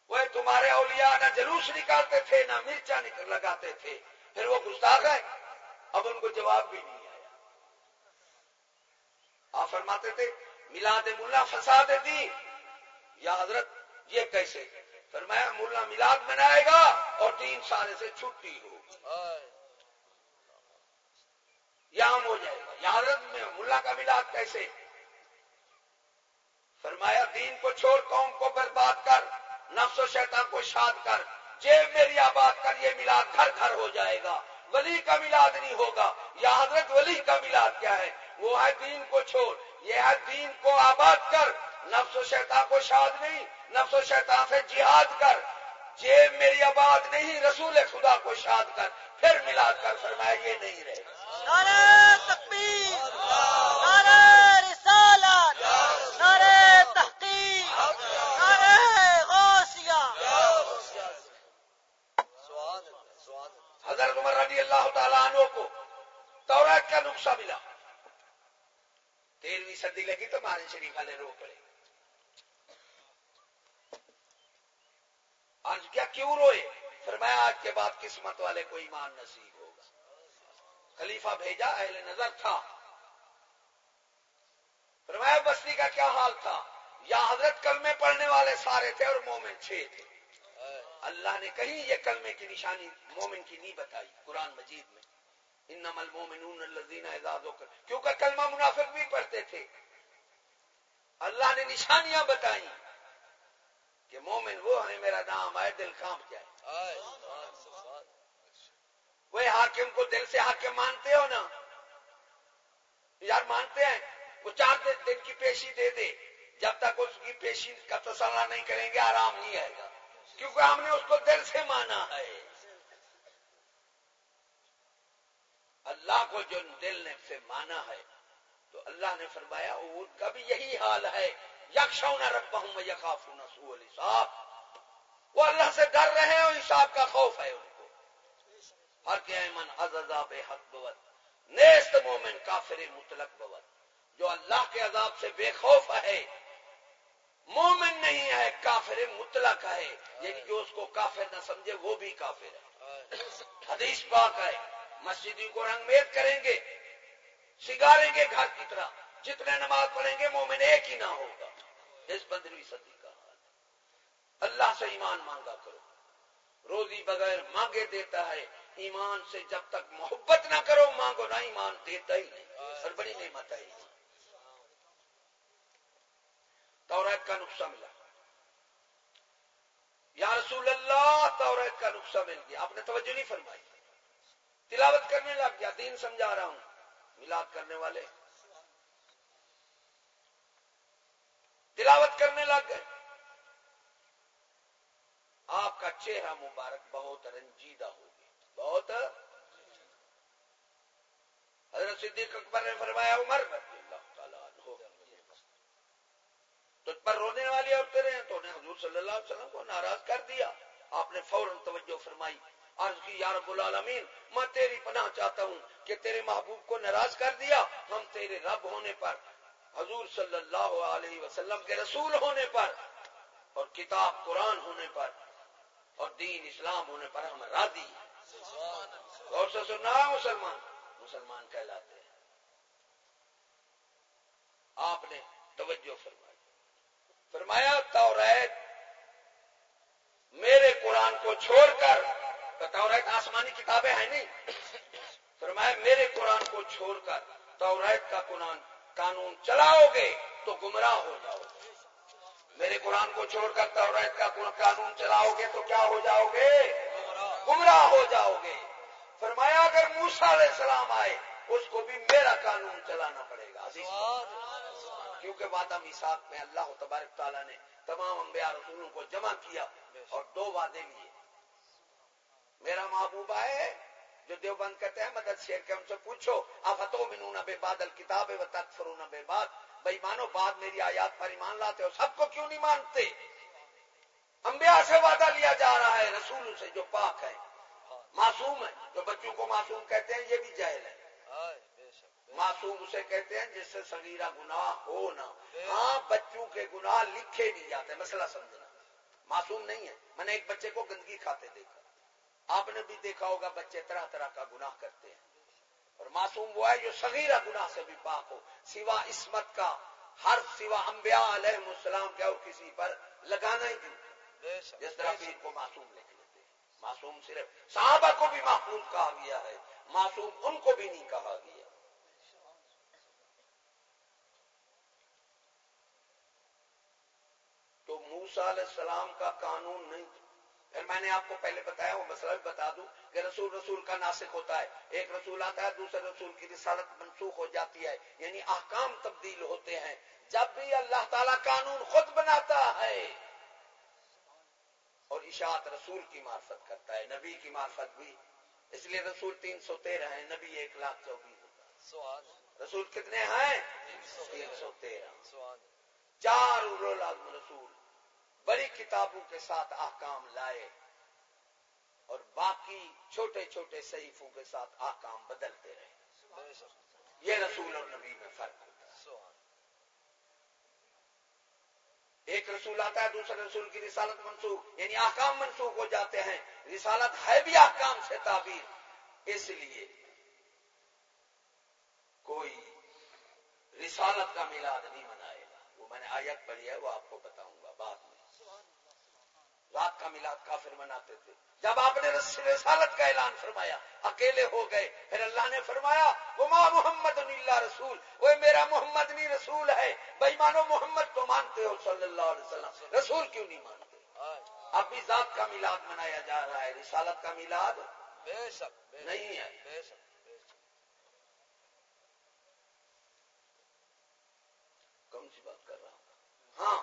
وہ تمہارے اولیاء نہ جلوس نکالتے تھے، نہ مرچا لگاتے تھے، پھر وہ گستاخ ہے؟ اب ان کو جواب بھی نہیں آیا۔ آپ فرماتے تھے، ملاد ملا فساد دی یا حضرت، یہ کیسے؟ فرمایا ملا ملاد منائے گا اور تین سال سے چھٹی ہو۔ یہاں ہو جائے گا۔ یا حضرت میں ملا کا ملاد کیسے؟ فرمایا، دین کو چھوڑ، قوم کو برباد کر، نفس و شیطان کو شاد کر۔ جیب میری آباد کر، یہ ملاد گھر گھر ہو جائے گا۔ ولی کا ملاد نہیں ہوگا۔ یا حضرت ولی کا ملاد کیا ہے؟ وہ ہے دین کو چھوڑ۔ یہ ہے دین کو آباد کر۔ نفس و شیطان کو شاد نہیں، نفس و شیطان سے جہاد کر۔ جیب میری آباد نہیں رسول خدا کو شاد کر پھر ملاد کر فرمایا یہ نہیں رہے۔ حضرت عمر رضی اللہ تعالیٰ عنہ کو تورات کا نقصہ ملا۔ تیرہویں صدی لگی تو مارے شریف والے رو پڑے۔ آج کیا کیوں روئے؟ فرمایا، آج کے بعد قسمت والے کو ایمان نصیب ہوگا۔ خلیفہ بھیجا، اہل نظر تھا۔ فرمایا، بستی کا کیا حال تھا؟ یا حضرت کلمے پڑھنے والے سارے تھے اور مومن چھ تھے۔ اللہ نے کہیں یہ کلمے کی نشانی مومن کی نہیں بتائی، قرآن مجید میں۔ ان نمل مومن اعزاز ہو کر کیونکہ کلمہ منافق بھی پڑھتے تھے۔ اللہ نے نشانیاں بتائی کہ مومن وہ ہے میرا نام ہے دل کام کیا ہے وہ حاکم کو دل سے حاکم مانتے ہو نا؟ یار مانتے ہیں وہ چار دن کی پیشی دے دے۔ جب تک اس کی پیشی کا تسلح نہیں کریں گے آرام نہیں آئے گا۔ کیونکہ ہم نے اس کو دل سے مانا۔ ہے اللہ کو جو دل نے سے مانا ہے تو اللہ نے فرمایا ان کا بھی یہی حال ہے۔ یکشون رب ہوں یقاف وہ اللہ سے ڈر رہے ہیں اور حساب کا خوف ہے ان کو۔ ہر کے من عذاب حق بوت نیست مومن، کافر مطلق بوت جو اللہ کے عذاب سے بے خوف ہے، مومن نہیں ہے، کافر مطلق ہے۔ یعنی جو اس کو کافر نہ سمجھے، وہ بھی کافر ہے۔ حدیث پاک ہے مسجدی کو رنگ میت کریں گے، سگاریں گے گھر کی طرح۔ جتنے نماز پڑھیں گے، مومن ایک ہی نہ ہوگا۔ اس پندرہویں صدی کا حال اللہ سے ایمان مانگا کرو۔ روزی بغیر مانگے دیتا ہے۔ ایمان سے جب تک محبت نہ کرو، مانگو نہ ایمان، دیتا ہی نہیں۔ اور بڑی نعمت ہے توریت کا نقصہ ملا۔ یا رسول اللہ توریت کا نقصہ مل گیا۔ آپ نے توجہ نہیں فرمائی۔ تلاوت کرنے لگ گیا، دین سمجھا رہا ہوں۔ ملاد کرنے والے۔ تلاوت کرنے لگ گئے۔ آپ کا چہرہ مبارک بہت رنجیدہ ہو گیا۔ بہت۔ حضرت صدیق اکبر نے فرمایا، عمر تجھ پر رونے والی عورتیں رہے تو نے حضور صلی اللہ علیہ وسلم کو ناراض کر دیا۔ آپ نے فوراً توجہ فرمائی۔ عرض کی، یا رب العالمین، میں تیری پناہ چاہتا ہوں کہ تیرے محبوب کو ناراض کر دیا۔ ہم تیرے رب ہونے پر حضور صلی اللہ علیہ وسلم کے رسول ہونے پر اور کتاب قرآن ہونے پر اور دین اسلام ہونے پر ہم راضی اور سے سننا مسلمان؟ مسلمان کہلاتے ہیں۔ آپ نے توجہ فرمائی۔ فرمایا، توریت میرے قرآن کو چھوڑ کر توریت آسمانی کتابیں ہیں نہیں؟ فرمایا، میرے قرآن کو چھوڑ کر توریت کا قرآن قانون چلاؤ گے تو گمراہ ہو جاؤ گے۔ میرے قرآن کو چھوڑ کر توریت کا قانون چلاؤ گے تو کیا ہو جاؤ گے؟ گمراہ ہو جاؤ گے۔ فرمایا اگر موسا علیہ السلام آئے، اس کو بھی میرا قانون چلانا پڑے گا۔ کیونکہ وعدہ میساک میں اللہ تبارک تعالیٰ نے تمام انبیاء رسولوں کو جمع کیا اور دو وعدے لیے۔ میرا محبوب آئے جو دیوبند کہتے ہیں مدد شیر کے ہم سے پوچھو آفتوں منون بے بادل کتاب و تکفرون بے باد۔ بھائی مانو بعد میری آیات پر ایمان لاتے ہو سب کو کیوں نہیں مانتے؟ انبیاء سے وعدہ لیا جا رہا ہے رسول سے جو پاک ہے معصوم ہے جو بچوں کو معصوم کہتے ہیں یہ بھی جہل ہے۔ معصوم اسے کہتے ہیں جس سے سگیرہ گناہ ہو نہ۔ ہاں بچوں کے گناہ لکھے نہیں جاتے مسئلہ سمجھنا۔ معصوم نہیں ہے۔ میں نے ایک بچے کو گندگی کھاتے دیکھا۔ آپ نے بھی دیکھا ہوگا بچے طرح طرح کا گناہ کرتے ہیں۔ اور معصوم وہ ہے جو سگیرہ گناہ سے بھی پاک ہو۔ سوا عصمت کا ہر سوا انبیاء علیہ السلام کے اور کسی پر لگانا ہی دوں جس طرح پیر کو معصوم لکھ لیتے معصوم صرف صحابہ کو بھی محفوظ کہا گیا ہے معصوم ان کو بھی نہیں کہا گیا۔ تو موسا علیہ السلام کا قانون نہیں پھر میں نے آپ کو پہلے بتایا وہ مسئلہ بھی بتا دوں کہ رسول رسول کا ناسک ہوتا ہے۔ ایک رسول آتا ہے دوسرے رسول کی رسالت منسوخ ہو جاتی ہے یعنی احکام تبدیل ہوتے ہیں۔ جب بھی اللہ تعالی قانون خود بناتا ہے اور اشاعت رسول کی معرفت کرتا ہے نبی کی معرفت بھی۔ اس لیے رسول تین سو تیرہ ہے نبی ایک لاکھ چوبیس رسول کتنے ہیں؟ تین سو تیرہ۔ چار رسول۔ بڑی کتابوں کے ساتھ احکام لائے اور باقی چھوٹے چھوٹے صحیفوں کے ساتھ احکام بدلتے رہے۔ یہ رسول اور نبی میں فرق ہوتا ہے۔ ایک رسول آتا ہے، دوسرے رسول کی رسالت منسوخ یعنی احکام منسوخ ہو جاتے ہیں۔ رسالت ہے بھی احکام سے تعبیر۔ اس لیے کوئی رسالت کا میلاد نہیں منائے گا۔ وہ میں نے آیت پڑھی ہے، وہ آپ کو بتاؤں گا۔ بعد رات کا میلاد کافر مناتے تھے۔ جب آپ نے رسالت کا اعلان فرمایا اکیلے ہو گئے پھر اللہ نے فرمایا وہ ماں محمد اللہ رسول۔ وہ میرا محمد نہیں رسول ہے۔ بھائی مانو محمد تو مانتے ہو صلی اللہ علیہ وسلم۔ رسول کیوں نہیں مانتے؟ اب بھی ذات کا میلاد منایا جا رہا ہے رسالت کا میلاد نہیں ہے۔ کون سی بات کر رہا ہوں؟ ہاں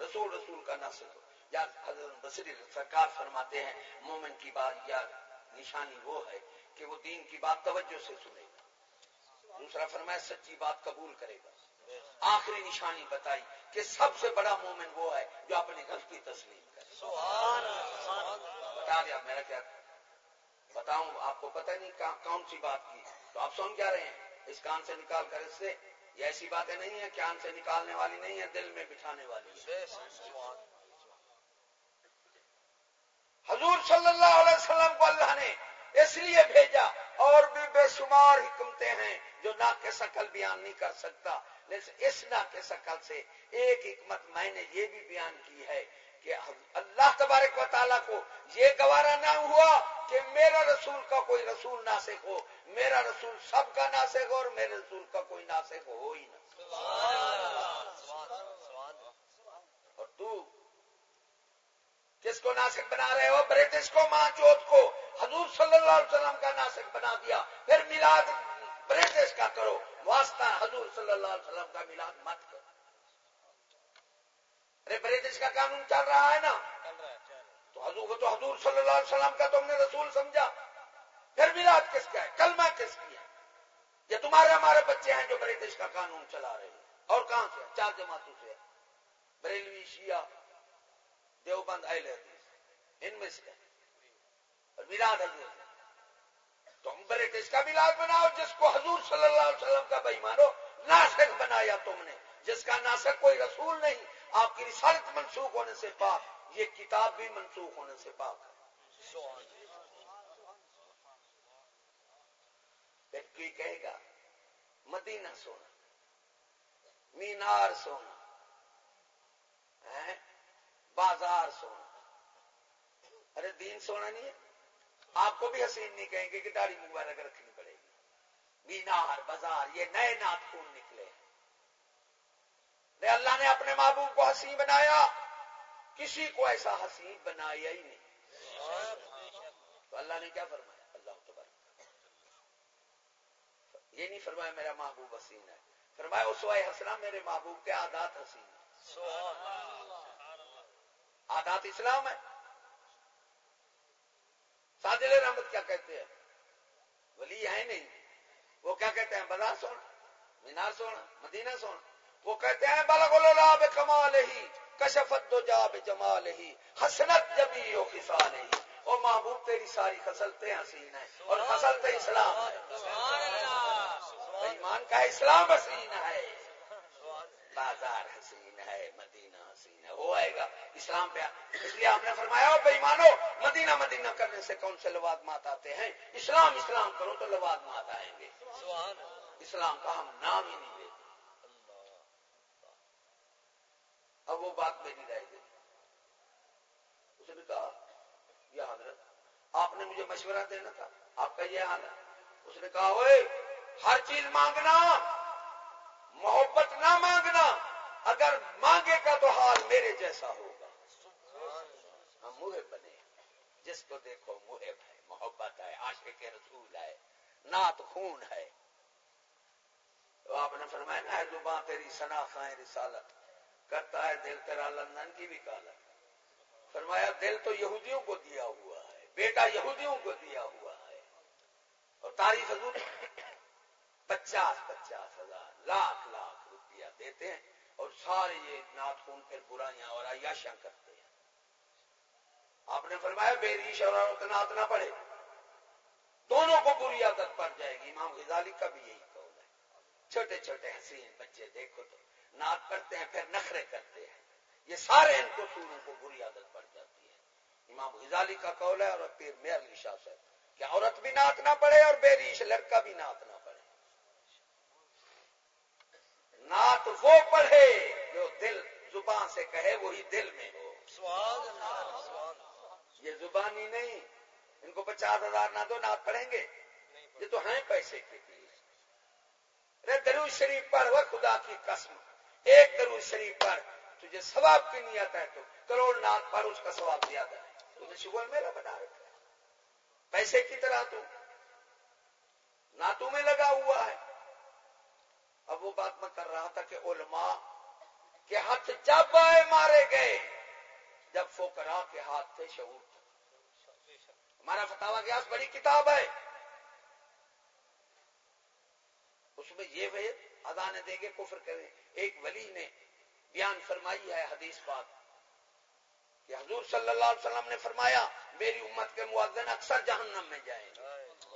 رسول رسول کا نصر یا حضرت بصری سرکار فرماتے ہیں، مومن کی بات یا نشانی وہ ہے کہ وہ دین کی بات توجہ سے سنے گا۔ دوسرا فرمایا، سچی بات قبول کرے گا۔ آخری نشانی بتائی کہ سب سے بڑا مومن وہ ہے جو اپنی غلطی تسلیم کرے۔ بتا دیا، میرا کیا بتاؤں، آپ کو پتہ نہیں کون سی بات کی تو آپ سن کیا رہے ہیں؟ اس کان سے نکال کر اس سے۔ یہ ایسی باتیں نہیں ہیں کان سے نکالنے والی نہیں ہے، دل میں بٹھانے والی حضور صلی اللہ علیہ وسلم کو اللہ نے اس لیے بھیجا، اور بھی بے شمار حکمتیں ہیں جو نا کے شکل بیان نہیں کر سکتا۔ لیکن اس نا کے شکل سے ایک حکمت میں نے یہ بھی بیان کی ہے کہ اللہ تبارک و تعالیٰ کو یہ گوارا نہ ہوا کہ میرا رسول کا کوئی رسول ناسک ہو، میرا رسول سب کا ناسک ہو اور میرے رسول کا کوئی ناسک ہو ہی نہ اور تو کس کو ناسک بنا رہے ہو برٹش کو ماں چوت کو حضور صلی اللہ علیہ وسلم کا ناسک بنا دیا۔ پھر میلاد برٹش کا کرو۔ واسطہ حضور صلی اللہ علیہ وسلم کا میلاد مت کرو۔ ارے برٹش کا قانون چل رہا ہے نا؟ تو حضور تو حضور صلی اللہ علیہ وسلم کا تم نے رسول سمجھا۔ پھر میلاد کس کا ہے؟ کلمہ کس کی ہے؟ یہ تمہارے ہمارے بچے ہیں جو برٹش کا قانون چلا رہے ہیں۔ اور کہاں سے چار جماعتوں سے بریلوی شیعہ دیوبند اہل حدیث ان میں سے۔ اور میلاد حضرت تم برٹش کا میلاد بناؤ، جس کو حضور صلی اللہ علیہ وسلم کا بھائی مانو، ناسک بنایا تم نے۔ جس کا ناسک کوئی رسول نہیں، آپ کی رسالت منسوخ ہونے سے پاک، یہ کتاب بھی منسوخ ہونے سے پاک ہے۔ کوئی کہے گا، مدینہ سونا، مینار سونا۔ بازار سونا۔ ارے، دین سونا نہیں ہے؟ آپ کو بھی حسین نہیں کہیں گے کہ داڑھی مبارک رکھنی پڑے گی۔ مینار، بازار، یہ نئے نات خون نکلے نے اللہ نے اپنے محبوب کو حسین بنایا۔ کسی کو ایسا حسین بنایا ہی نہیں۔ تو اللہ نے کیا فرمایا؟ اللہ تبارک۔ یہ نہیں فرمایا میرا محبوب حسین ہے۔ فرمایا، اسوائے حسنا میرے محبوب کے عادات حسین عادات اسلام ہے۔ سادل رحمت کیا کہتے ہیں؟ ولی ہے نہیں۔ وہ کیا کہتے ہیں؟ بازار سونا مینار سونا مدینہ سونا۔ وہ کہتے ہیں بلغ کمال ہی کشفت دو جا جمال ہی حسنت جبی ہو کسان ہی وہ محبوب تیری ساری خسلتے حسین ہے اور خسلتے اسلام ایمان کا اسلام حسین ہے۔ بازار حسین ہے مدینہ حسین ہے وہ آئے گا۔ اسلام پہ اس لیے آپ نے فرمایا بھائی مانو مدینہ مدینہ کرنے سے کون سے لواد مات آتے ہیں؟ اسلام اسلام کرو تو لواد مات آئیں گے۔ اسلام کا ہم نام ہی نہیں لیتے۔ اب وہ بات میری رہ گئی اس نے کہا یہ حضرت آپ نے مجھے مشورہ دینا تھا۔ آپ کا یہ حال ہے۔ اس نے کہا ہوئے ہر چیز مانگنا محبت نہ مانگنا، اگر مانگے کا تو حال میرے جیسا ہوگا۔ ہم محب بنے، جس کو دیکھو محب ہے محبت ہے، عاشق رسول ہے نات خون ہے۔ تو آپ نے فرمایا نا زباں تیری سنا خائیں رسالت، کرتا ہے دل تیرا لندن کی بھی کالت فرمایا دل تو یہودیوں کو دیا ہوا ہے، بیٹا یہودیوں کو دیا ہوا ہے۔ اور تاریخ حضور پچاس پچاس ہزار۔ لاکھ لاکھ روپیہ دیتے ہیں اور سارے یہ ناتخون پھر برائیاں اور عیاشیاں کرتے ہیں۔ آپ نے فرمایا بے ریش اور نات نہ پڑے دونوں کو بری عادت پڑ جائے گی۔ امام غزالی کا بھی یہی قول ہے۔ چھوٹے چھوٹے حسین بچے دیکھو تو نعت پڑھتے ہیں، پھر نخرے کرتے ہیں۔ یہ سارے ان کو سوروں کو بری عادت پڑ جاتی ہے۔ امام غزالی کا قول ہے اور پھر میئر شاہ سے کہ عورت بھی نعت نہ پڑے اور بے ریش لڑکا بھی نعت نہ نعت وہ پڑھے جو دل زبان سے کہے وہی دل میں ہو۔ یہ زبانی نہیں ان کو پچاس ہزار نہ دو نعت پڑھیں گے۔ یہ تو ہیں پیسے کے لیے۔ درو شریف پر وہ خدا کی قسم۔ ایک درو شریف پر تجھے ثواب کی نیت ہے تو کروڑ نعت پر اس کا ثواب زیادہ ہے۔ تمہیں شگل میرا بنا رکھا۔ پیسے کی طرح تو نعتوں میں لگا ہوا ہے۔ اب وہ بات میں کر رہا تھا کہ علماء کے ہاتھ جب آئے مارے گئے جب فوکرا کے ہاتھ تھے شعور تھا ہمارا فتوا گیاس بڑی کتاب ہے۔ اس میں یہ وہ ادانے دیں گے کفر کریں۔ ایک ولی نے بیان فرمائی ہے حدیث بات کہ حضور صلی اللہ علیہ وسلم نے فرمایا میری امت کے معذن اکثر جہنم میں جائیں گے۔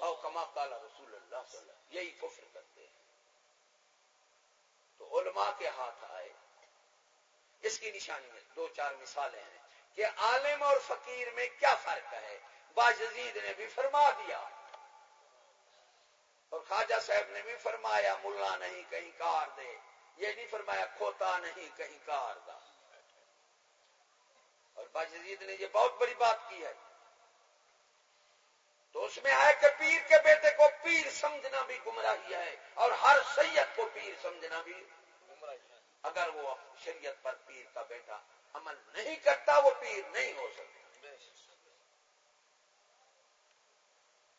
او کما کالا رسول اللہ صلی اللہ علیہ یہی کفر کرتے ہیں۔ تو علماء کے ہاتھ آئے۔ اس کی نشانی میں دو چار مثالیں ہیں کہ عالم اور فقیر میں کیا فرق ہے۔ باجزید نے بھی فرما دیا۔ اور خواجہ صاحب نے بھی فرمایا، ملا نہیں کہیں کار دے۔ یہ نہیں فرمایا، کھوتا نہیں کہیں کار دا۔ اور باجزید نے یہ بہت بڑی بات کی ہے تو اس میں ہے کہ پیر کے بیٹے کو پیر سمجھنا بھی گمراہی ہے اور ہر سید کو پیر سمجھنا بھی اگر وہ شریعت پر پیر کا بیٹا عمل نہیں کرتا، وہ پیر نہیں ہو سکتا۔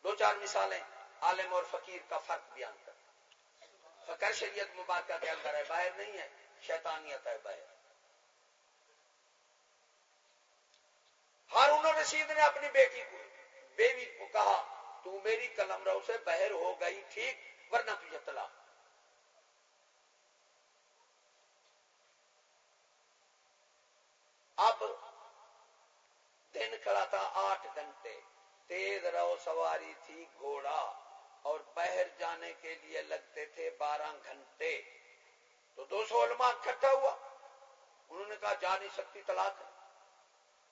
دو چار مثالیں عالم اور فقیر کا فرق بیان کر فقر شریعت مبارکہ کے اندر ہے، باہر نہیں ہے، شیطانیت ہے باہر۔ ہارون رشید نے اپنی بیٹی کو، بیوی کو کہا تو میری قلم رو سے بہر ہو گئی ٹھیک، ورنہ تجھے تلا اب دن کھڑا تھا آٹھ گھنٹے، تیز رو سواری تھی گھوڑا اور بہر جانے کے لیے لگتے تھے بارہ گھنٹے۔ تو دو سو علماء اکٹھا ہوا، انہوں نے کہا جا نہیں سکتی طلاق۔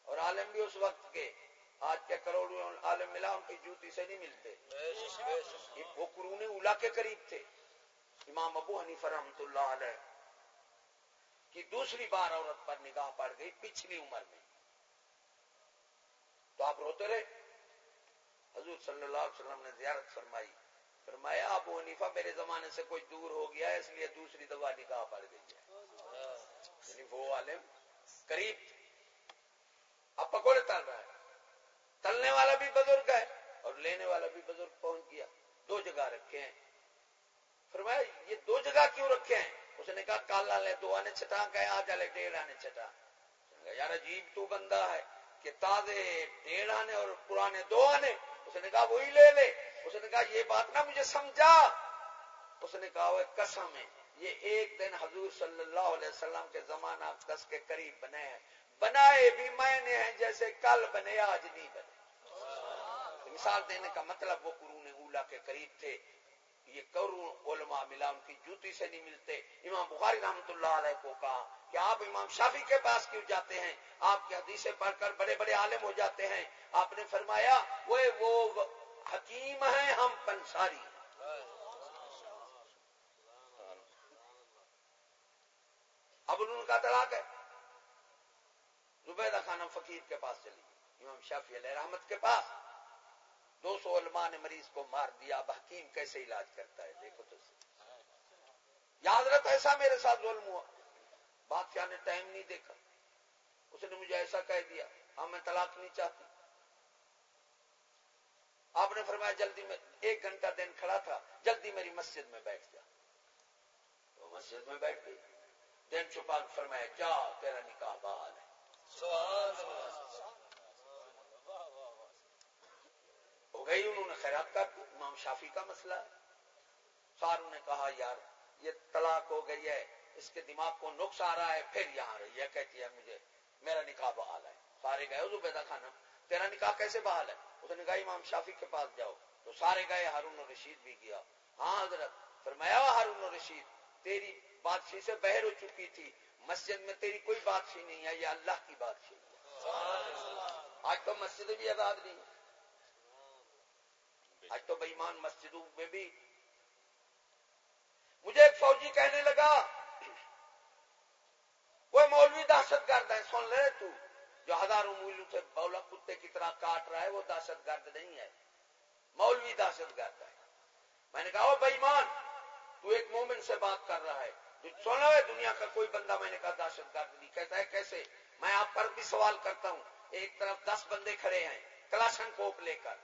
اور عالم بھی اس وقت کے آج کے کروڑوں عالم ملا ان کی جوتی سے نہیں ملتے۔ وہ قرون اولا کے قریب تھے۔ امام ابو حنیف رحمت اللہ علیہ کی دوسری بار عورت پر نگاہ پڑ گئی پچھلی عمر میں۔ تو آپ روتے رہے۔ حضور صلی اللہ علیہ وسلم نے زیارت فرمائی۔ فرمایا ابو حنیفہ میرے زمانے سے کوئی دور ہو گیا اس لیے دوسری دفعہ نگاہ پڑ گئی ہے۔ یعنی وہ عالم قریب اب پکوڑے تل رہا ہے تلنے والا بھی بزرگ ہے اور لینے والا بھی بزرگ پہنچ گیا دو جگہ رکھے ہیں۔ فرمایا، یہ دو جگہ کیوں رکھے ہیں؟ اس نے کہا، کالا لے دو آنے چھٹا کہ آ جا لے، ڈیڑھ آنے چھٹا۔ یار عجیب تو بندہ ہے کہ تازے ڈیڑھ آنے اور پرانے دو آنے۔ اس نے کہا، وہی لے لے۔ اس نے کہا، یہ بات نہ مجھے سمجھا۔ اس نے کہا وہ قسم ہے، یہ ایک دن حضور صلی اللہ علیہ وسلم کے زمانہ دس کے قریب بنے ہیں۔ بنائے بھی میں نے ہیں جیسے کل بنے، آج نہیں بنے۔ مثال دینے کا مطلب وہ قرون اولا کے قریب تھے۔ یہ کروں علماء ملا ان کی جوتی سے نہیں ملتے۔ امام بخاری رحمت اللہ علیہ کو کہا کہ آپ امام شافی کے پاس کیوں جاتے ہیں؟ آپ کی حدیثیں پڑھ کر بڑے بڑے عالم ہو جاتے ہیں۔ آپ نے فرمایا، وہ وہ حکیم ہیں ہم پنساری۔ اب انہوں کا طلاق ہے۔ زبیدہ خانم فقیر کے پاس چلی امام شافی علیہ رحمت کے پاس۔ دو سو علماء نے مریض کو مار دیا، اب حکیم کیسے علاج کرتا ہے؟ دیکھو تو یاد رہتا ایسا میرے ساتھ ظلم ہوا۔ بادشاہ نے ٹائم نہیں دیکھا۔ اس نے مجھے ایسا کہہ دیا ہاں میں طلاق نہیں چاہتی۔ آپ نے فرمایا، جلدی میں ایک گھنٹہ دن کھڑا تھا، جلدی میری مسجد میں بیٹھ جا۔ تو مسجد میں بیٹھ گئی۔ دن چھپا، فرمایا، جا، تیرا نکاح بحال ہے ہو گئی انہوں نے خیرات کر دی امام شافی کا مسئلہ ہے۔ ساروں نے کہا یار یہ طلاق ہو گئی ہے اس کے دماغ کو نقص آ رہا ہے پھر یہاں رہی ہے کہتی ہے مجھے میرا نکاح بحال ہے۔ سارے گئے زبیدہ خانم تیرا نکاح کیسے بحال ہے؟ اس نے کہا امام شافی کے پاس جاؤ۔ تو سارے گئے ہارون رشید بھی گیا۔ ہاں حضرت فرمایا ہارون رشید تیری بادشاہ سے بہر ہو چکی تھی مسجد میں تیری کوئی بادشاہ نہیں ہے یہ اللہ کی بادشاہ آج تو مسجد بھی آزاد نہیں ہے۔ آج تو بےمان مسجدوں میں بھی۔ مجھے ایک فوجی کہنے لگا، وہ مولوی دہشت گرد ہے سن لے تو۔ جو ہزاروں میلوں سے بولا کتے کی طرح کاٹ رہا ہے، وہ دہشت گرد نہیں ہے۔ مولوی دہشت گرد ہے میں نے کہا وہ بےمان تو ایک مومن سے بات کر رہا ہے۔ سونا ہے دنیا کا کوئی بندہ، میں نے کہا، دہشت گرد نہیں۔ کہتا ہے، کیسے؟ میں آپ پر بھی سوال کرتا ہوں۔ ایک طرف دس بندے کھڑے ہیں، کلاشن کوپ لے کر۔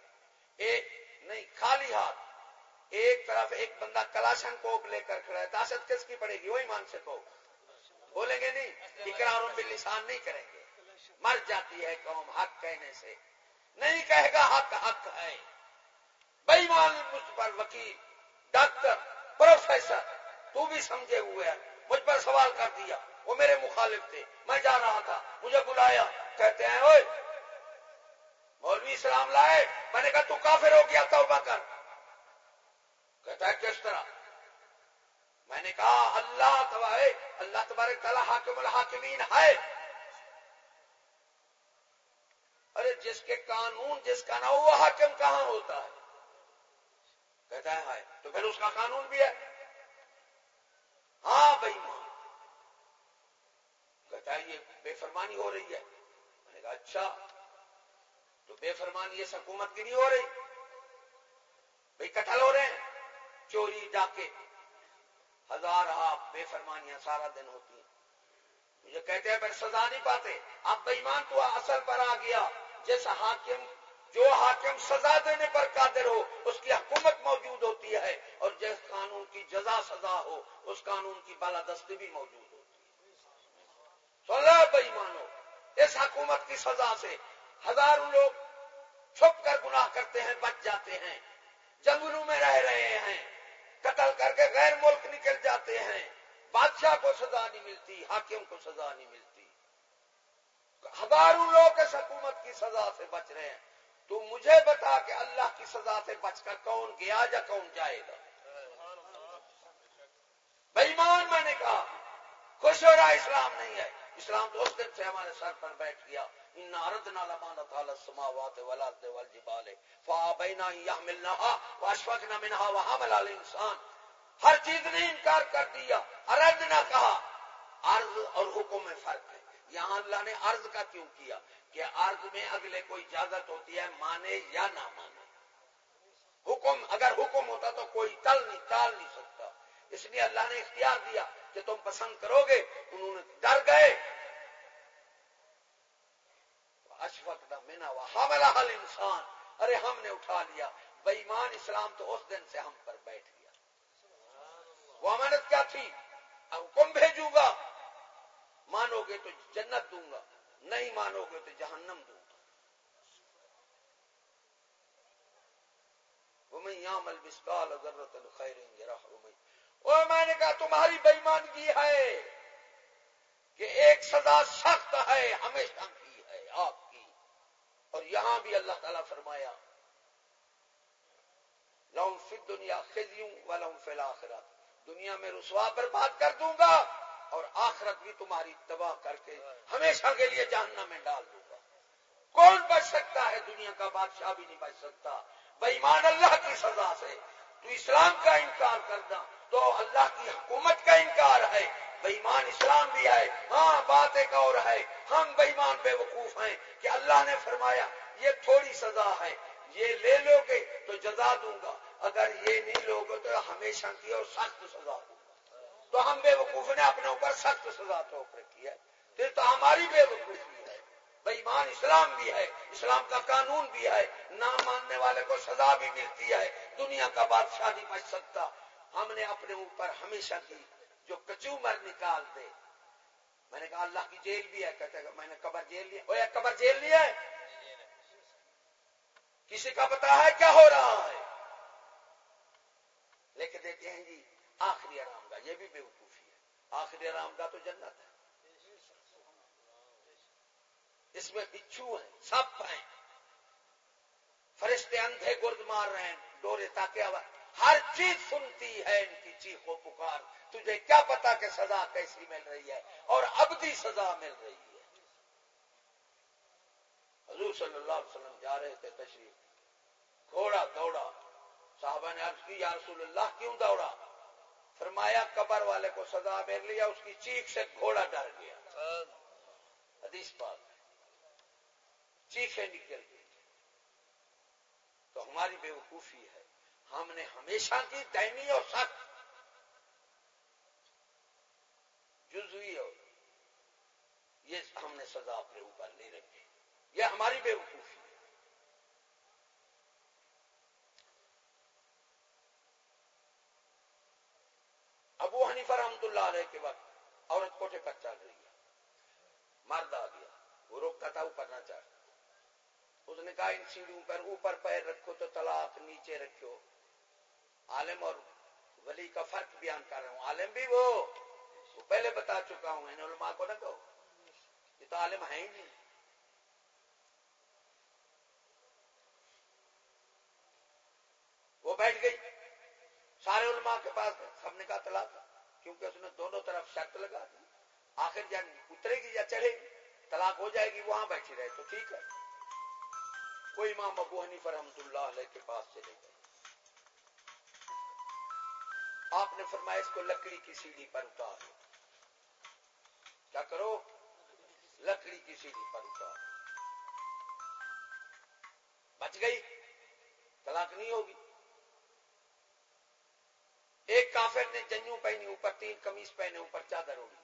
ایک نہیں، خالی ہاتھ۔ ایک طرف ایک بندہ کلاشن کوپ لے کر کھڑا ہے۔ دہشت کس کی پڑے گی؟ وہی مان سے کو۔ بولیں گے نہیں، اقراروں میں لسان نہیں کریں گے۔ مر جاتی ہے قوم حق کہنے سے۔ نہیں کہے گا حق حق ہے۔ بئی مان مجھ پر وکیل، ڈاکٹر، پروفیسر، تو بھی سمجھے ہوئے ہیں۔ مجھ پر سوال کر دیا۔ وہ میرے مخالف تھے۔ میں جا رہا تھا۔ مجھے بلایا۔ کہتے ہیں، اوئے مولوی اسلام لائے، میں نے کہا تو کافر ہو گیا، توبہ کر۔ کہتا ہے کس طرح؟ میں نے کہا اللہ تبارے اللہ تبارک تعالیٰ حاکم الحاکمین ہے۔ ارے جس کے قانون، جس کا نا وہ حاکم کہاں ہوتا ہے؟ کہتا ہے تو پھر اس کا قانون بھی ہے۔ ہاں بھائی ماں کہتا ہے یہ بے فرمانی ہو رہی ہے۔ میں نے کہا اچھا تو بے فرمانی اس حکومت کی نہیں ہو رہی؟ بھائی کٹل ہو رہے ہیں۔ چوری، ڈاکے۔ ہزار آپ بے فرمانیاں سارا دن ہوتی ہیں۔ مجھے کہتے ہیں پھر سزا نہیں پاتے۔ اب بےمان تو اصل پر آ گیا۔ جس حاکم، جو حاکم سزا دینے پر قادر ہو، اس کی حکومت موجود ہوتی ہے۔ اور جس قانون کی جزا سزا ہو، اس قانون کی بالادستی بھی موجود ہوتی ہے۔ سولہ بئی مانو اس حکومت کی سزا سے ہزاروں لوگ چھپ کر گناہ کرتے ہیں، بچ جاتے ہیں۔ جنگلوں میں رہ رہے ہیں۔ قتل کر کے غیر ملک نکل جاتے ہیں۔ بادشاہ کو سزا نہیں ملتی، حاکم کو سزا نہیں ملتی۔ ہزاروں لوگ اس حکومت کی سزا سے بچ رہے ہیں۔ تو مجھے بتا کہ اللہ کی سزا سے بچ کر کون گیا یا کون جائے گا؟ بےمان میں نے کہا، خوش ہو رہا اسلام نہیں ہے۔ اسلام تو اس دن سے ہمارے سر پر بیٹھ گیا۔ ان ارد نہ لمانا تھا سماوات والجبال. فابینا یحملنها واشفقنا منها وحمل الانسان. ہر چیز نے انکار کر دیا. ارد نہ کہا. عرض اور حکم میں فرق ہے. یہاں اللہ نے عرض کا کیوں کیا؟ کہ عرض میں اگلے کو اجازت ہوتی ہے، مانے یا نہ مانے. حکم، اگر حکم ہوتا تو کوئی تل نہیں، ٹال نہیں سکتا. اس لیے اللہ نے اختیار دیا کہ تم پسند کرو گے انہوں نے ڈر گئے اشفق مینا حاملہ حل انسان۔ ارے ہم نے اٹھا لیا۔ بےمان اسلام تو اس دن سے ہم پر بیٹھ گیا۔ وہ امانت کیا تھی؟ حکم بھیجوں گا۔ مانو گے تو جنت دوں گا۔ نہیں مانو گے تو جہنم دوں گا۔ یامل بسکال ضرورت خیر اور میں نے کہا تمہاری بےمانگی ہے کہ ایک سزا سخت ہے، ہمیشہ کی ہے۔ آپ اور یہاں بھی اللہ تعالیٰ فرمایا لہم فی دنیا خزیوں و لہم فی الاخرت دنیا میں رسوا پر بات کر دوں گا اور آخرت بھی تمہاری تباہ کر کے ہمیشہ کے لیے جاننا میں ڈال دوں گا۔ کون بچ سکتا ہے دنیا کا بادشاہ بھی نہیں بچ سکتا۔ بےمان اللہ کی سزا سے تو اسلام کا انکار کرنا تو اللہ کی حکومت کا انکار ہے۔ بےمان اسلام بھی ہے ہاں بات ایک اور ہے۔ ہم بےمان بے وقوف ہیں کہ اللہ نے فرمایا، یہ تھوڑی سزا ہے، یہ لے لو گے تو جزا دوں گا۔ اگر یہ نہیں لوگ تو ہمیشہ کی اور سخت سزا۔ دوں گا تو ہم بے وقوف نے اپنے اوپر سخت سزا توپ رکھی ہے۔ پھر تو ہماری بے وقوفی ہے۔ بےمان اسلام بھی ہے، اسلام کا قانون بھی ہے۔ نہ ماننے والے کو سزا بھی ملتی ہے۔ دنیا کا بادشاہ نہیں بچ سکتا۔ ہم نے اپنے اوپر ہمیشہ کی جو کچومر نکال دے۔ میں نے کہا اللہ کی جیل بھی ہے، کہتے میں نے قبر جیل لیا وہ قبر جیل لیا ہے؟ کسی کا پتا ہے کیا ہو رہا ہے؟ لے کے دیتے ہیں جی آخری آرام کا یہ بھی بے وقوفی ہے۔ آخری آرام کا تو جنت ہے۔ اس میں بچھو ہیں سب ہیں۔ فرشتے اندھے گرد مار رہے ہیں، ڈورے تاکہ ہر چیز سنتی ہے ان کی چیخ پکار۔ تجھے کیا پتا کہ سزا کیسی مل رہی ہے؟ اور ابدی سزا مل رہی ہے۔ حضور صلی اللہ علیہ وسلم جا رہے تھے تشریف۔ گھوڑا دوڑا۔ صحابہ نے عرض کی، یا رسول اللہ، کیوں دوڑا؟ فرمایا، قبر والے کو سزا مل لیا اس کی چیخ سے گھوڑا ڈر گیا۔ حدیث پاک چیخیں نکل گئی۔ تو ہماری بے وقوفی ہے۔ ہم نے ہمیشہ کی دینی اور سخت جزوی اور یہ ہم نے سزا اپنے اوپر نہیں رکھی یہ ہماری بے وقوفی ہے۔ ابو حنیفہ رحمت اللہ علیہ کے وقت عورت کوٹے پر چل رہی ہے۔ مرد آ گیا۔ وہ روکتا تھا اوپر نہ چڑھ۔ اس نے کہا، ان سیڑھیوں پر اوپر پیر رکھو تو طلاق نیچے رکھو۔ عالم اور ولی کا فرق بیان کر رہا ہوں۔ عالم بھی وہ پہلے بتا چکا ہوں ان علماء کو نہ کہو۔ یہ تو عالم ہے ہی نہیں۔ وہ بیٹھ گئی۔ سارے علماء کے پاس سب نے کہا طلاق کیونکہ اس نے دونوں طرف شرط لگا دی۔ آخر جان اترے گی یا چڑھے گی، طلاق ہو جائے گی، وہاں بیٹھی رہے تو ٹھیک ہے۔ کوئی امام ابو حنیف رحمت اللہ علیہ کے پاس چلے گئے۔ آپ نے فرمایا اس کو لکڑی کی سیڑھی پر اتار کیا کرو؟ لکڑی کی سیڑھی پر اتار بچ گئی؟ طلاق نہیں ہوگی۔ ایک کافر نے جنو پہنی اوپر، تین کمیز پہنے اوپر، چادر ہوگی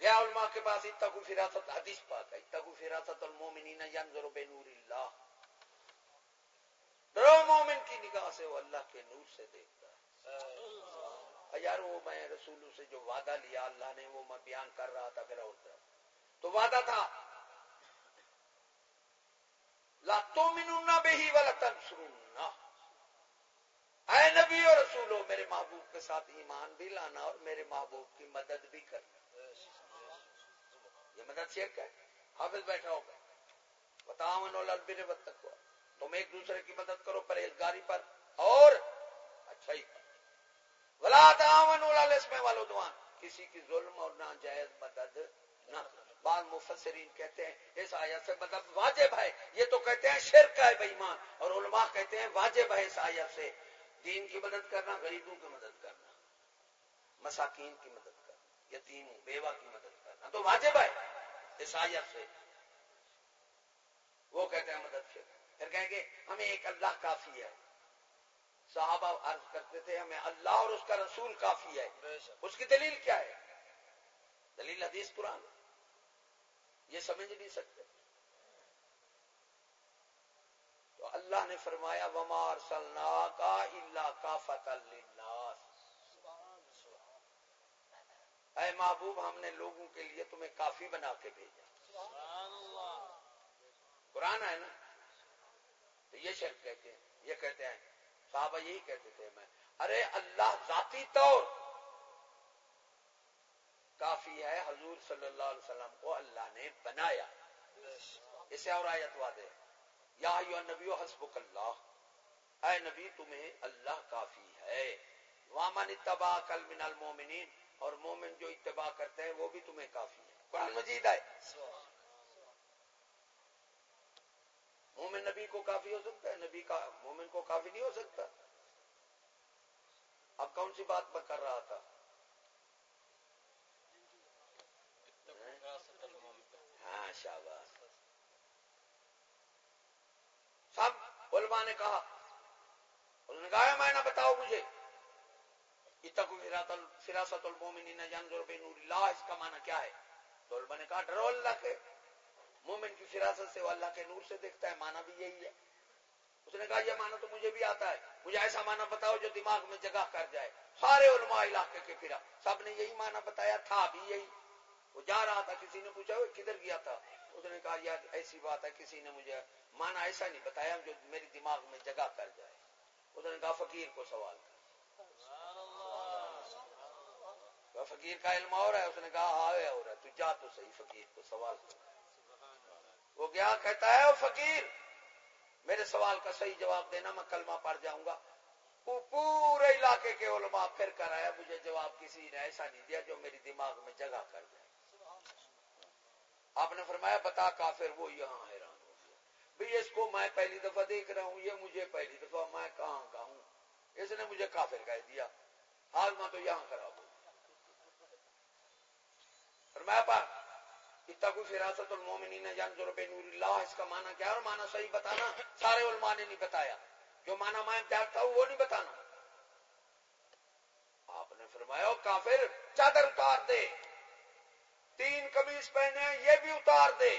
گیا علماء کے پاس اتقو فراست، حدیث پاک ہے اتقو فراست المومنین ینظر بنور اللہ۔ مومن کی نگاہ سے وہ اللہ کے نور سے دیکھتا ہے۔ یار وہ میں رسولوں سے جو وعدہ لیا، اللہ نے وہ میں بیان کر رہا تھا پھر اور تو وعدہ تھا، لا تؤمنون به ولا تنصرون اے نبی اور رسولوں، میرے محبوب کے ساتھ ایمان بھی لانا اور میرے محبوب کی مدد بھی کرنا۔ یہ مدد شیخ ہے۔ حافظ بیٹھا ہوگا۔ بتاؤ بن تک تم ایک دوسرے کی مدد کرو، پرہیزگاری پر، اور اچھا ہی ولا تعاون میں والو کسی کی ظلم اور ناجائز مدد نہ بعض مفسرین کہتے ہیں، اس آیت سے مدد واجب ہے۔ یہ تو کہتے ہیں شرک ہے بےمان اور علماء کہتے ہیں واجب ہے اس آیت سے۔ دین کی مدد کرنا، غریبوں کی مدد کرنا، مساکین کی مدد کرنا یتیم بیوہ کی مدد کرنا تو واجب ہے عیسائیت سے۔ وہ کہتے ہیں مدد سے پھر کہیں گے ہمیں ایک اللہ کافی ہے۔ صحابہ عرض کرتے تھے ہمیں اللہ اور اس کا رسول کافی ہے۔ اس کی دلیل کیا ہے؟ دلیل حدیث قرآن۔ یہ سمجھ نہیں سکتے۔ تو اللہ نے فرمایا ومار سلنا کا اللہ کا فتح اے محبوب ہم نے لوگوں کے لیے تمہیں کافی بنا کے بھیجا۔ قرآن ہے نا؟ یہ شرط کہتے ہیں، یہ کہتے ہیں، صحابہ یہی کہتے تھے میں، ارے اللہ ذاتی طور کافی ہے حضور صلی اللہ علیہ وسلم کو اللہ نے بنایا۔ اسے اور آیت واد یا نبی حسبک اللہ، اے نبی تمہیں اللہ کافی ہے۔ وامن اتباع کل من المومنین اور مومن جو اتباع کرتے ہیں وہ بھی تمہیں کافی ہے۔ قرآن مجید ہے مومن نبی کو کافی ہو سکتا ہے، نبی کا مومن کو کافی نہیں ہو سکتا۔ اب کون سی بات میں کر رہا تھا؟ ہاں شاباش۔ سب علماء نے کہا، انہوں نے کہا میں نہ بتاؤ مجھے۔ فراست المومنین جانور بے نور اللہ اس کا معنی کیا ہے؟ تو علماء نے کہا، ڈرو اللہ کے۔ مومن کی فراست سے وہ اللہ کے نور سے دیکھتا ہے، معنی بھی یہی ہے۔ اس نے کہا، یہ معنی تو مجھے بھی آتا ہے۔ مجھے ایسا معنی بتاؤ جو دماغ میں جگہ کر جائے۔ سارے علماء علاقے کے پھرا سب نے یہی معنی بتایا، تھا بھی یہی۔ وہ جا رہا تھا، کسی نے پوچھا وہ کدھر گیا تھا؟ اس نے کہا، یار، ایسی بات ہے، کسی نے مجھے مانا ایسا نہیں بتایا جو میری دماغ میں جگہ کر جائے۔ اس نے کہا، فقیر کو سوال کر۔ فقیر کا علم اور ہے۔ اس نے کہا ہاں اور ہے۔ تو جا تو صحیح، فقیر کو سوال کر۔ وہ کیا کہتا ہے وہ فقیر، میرے سوال کا صحیح جواب دینا، میں کلمہ پڑ جاؤں گا۔ پورے علاقے کے علماء پھر کر آیا، مجھے جواب کسی نے ایسا نہیں دیا جو میری دماغ میں جگہ کر جائے۔ آپ نے فرمایا، بتا کافر، وہ یہاں حیران ہو گیا۔ بھئی اس کو میں پہلی دفعہ دیکھ رہا ہوں، یہ مجھے پہلی دفعہ، میں کہاں کا ہوں؟ اس نے مجھے کافر کہہ دیا۔ آج میں تو یہاں خراب ہوں فرمایا پا اتنا کوئی فراست المومنین جان جو ربے نور اللہ اس کا معنی کیا اور معنی صحیح بتانا سارے علماء نے نہیں بتایا۔ جو معنی میں جانتا ہوں وہ نہیں بتانا۔ آپ نے فرمایا کافر چادر اتار دے۔ تین قمیض پہنے یہ بھی اتار دے۔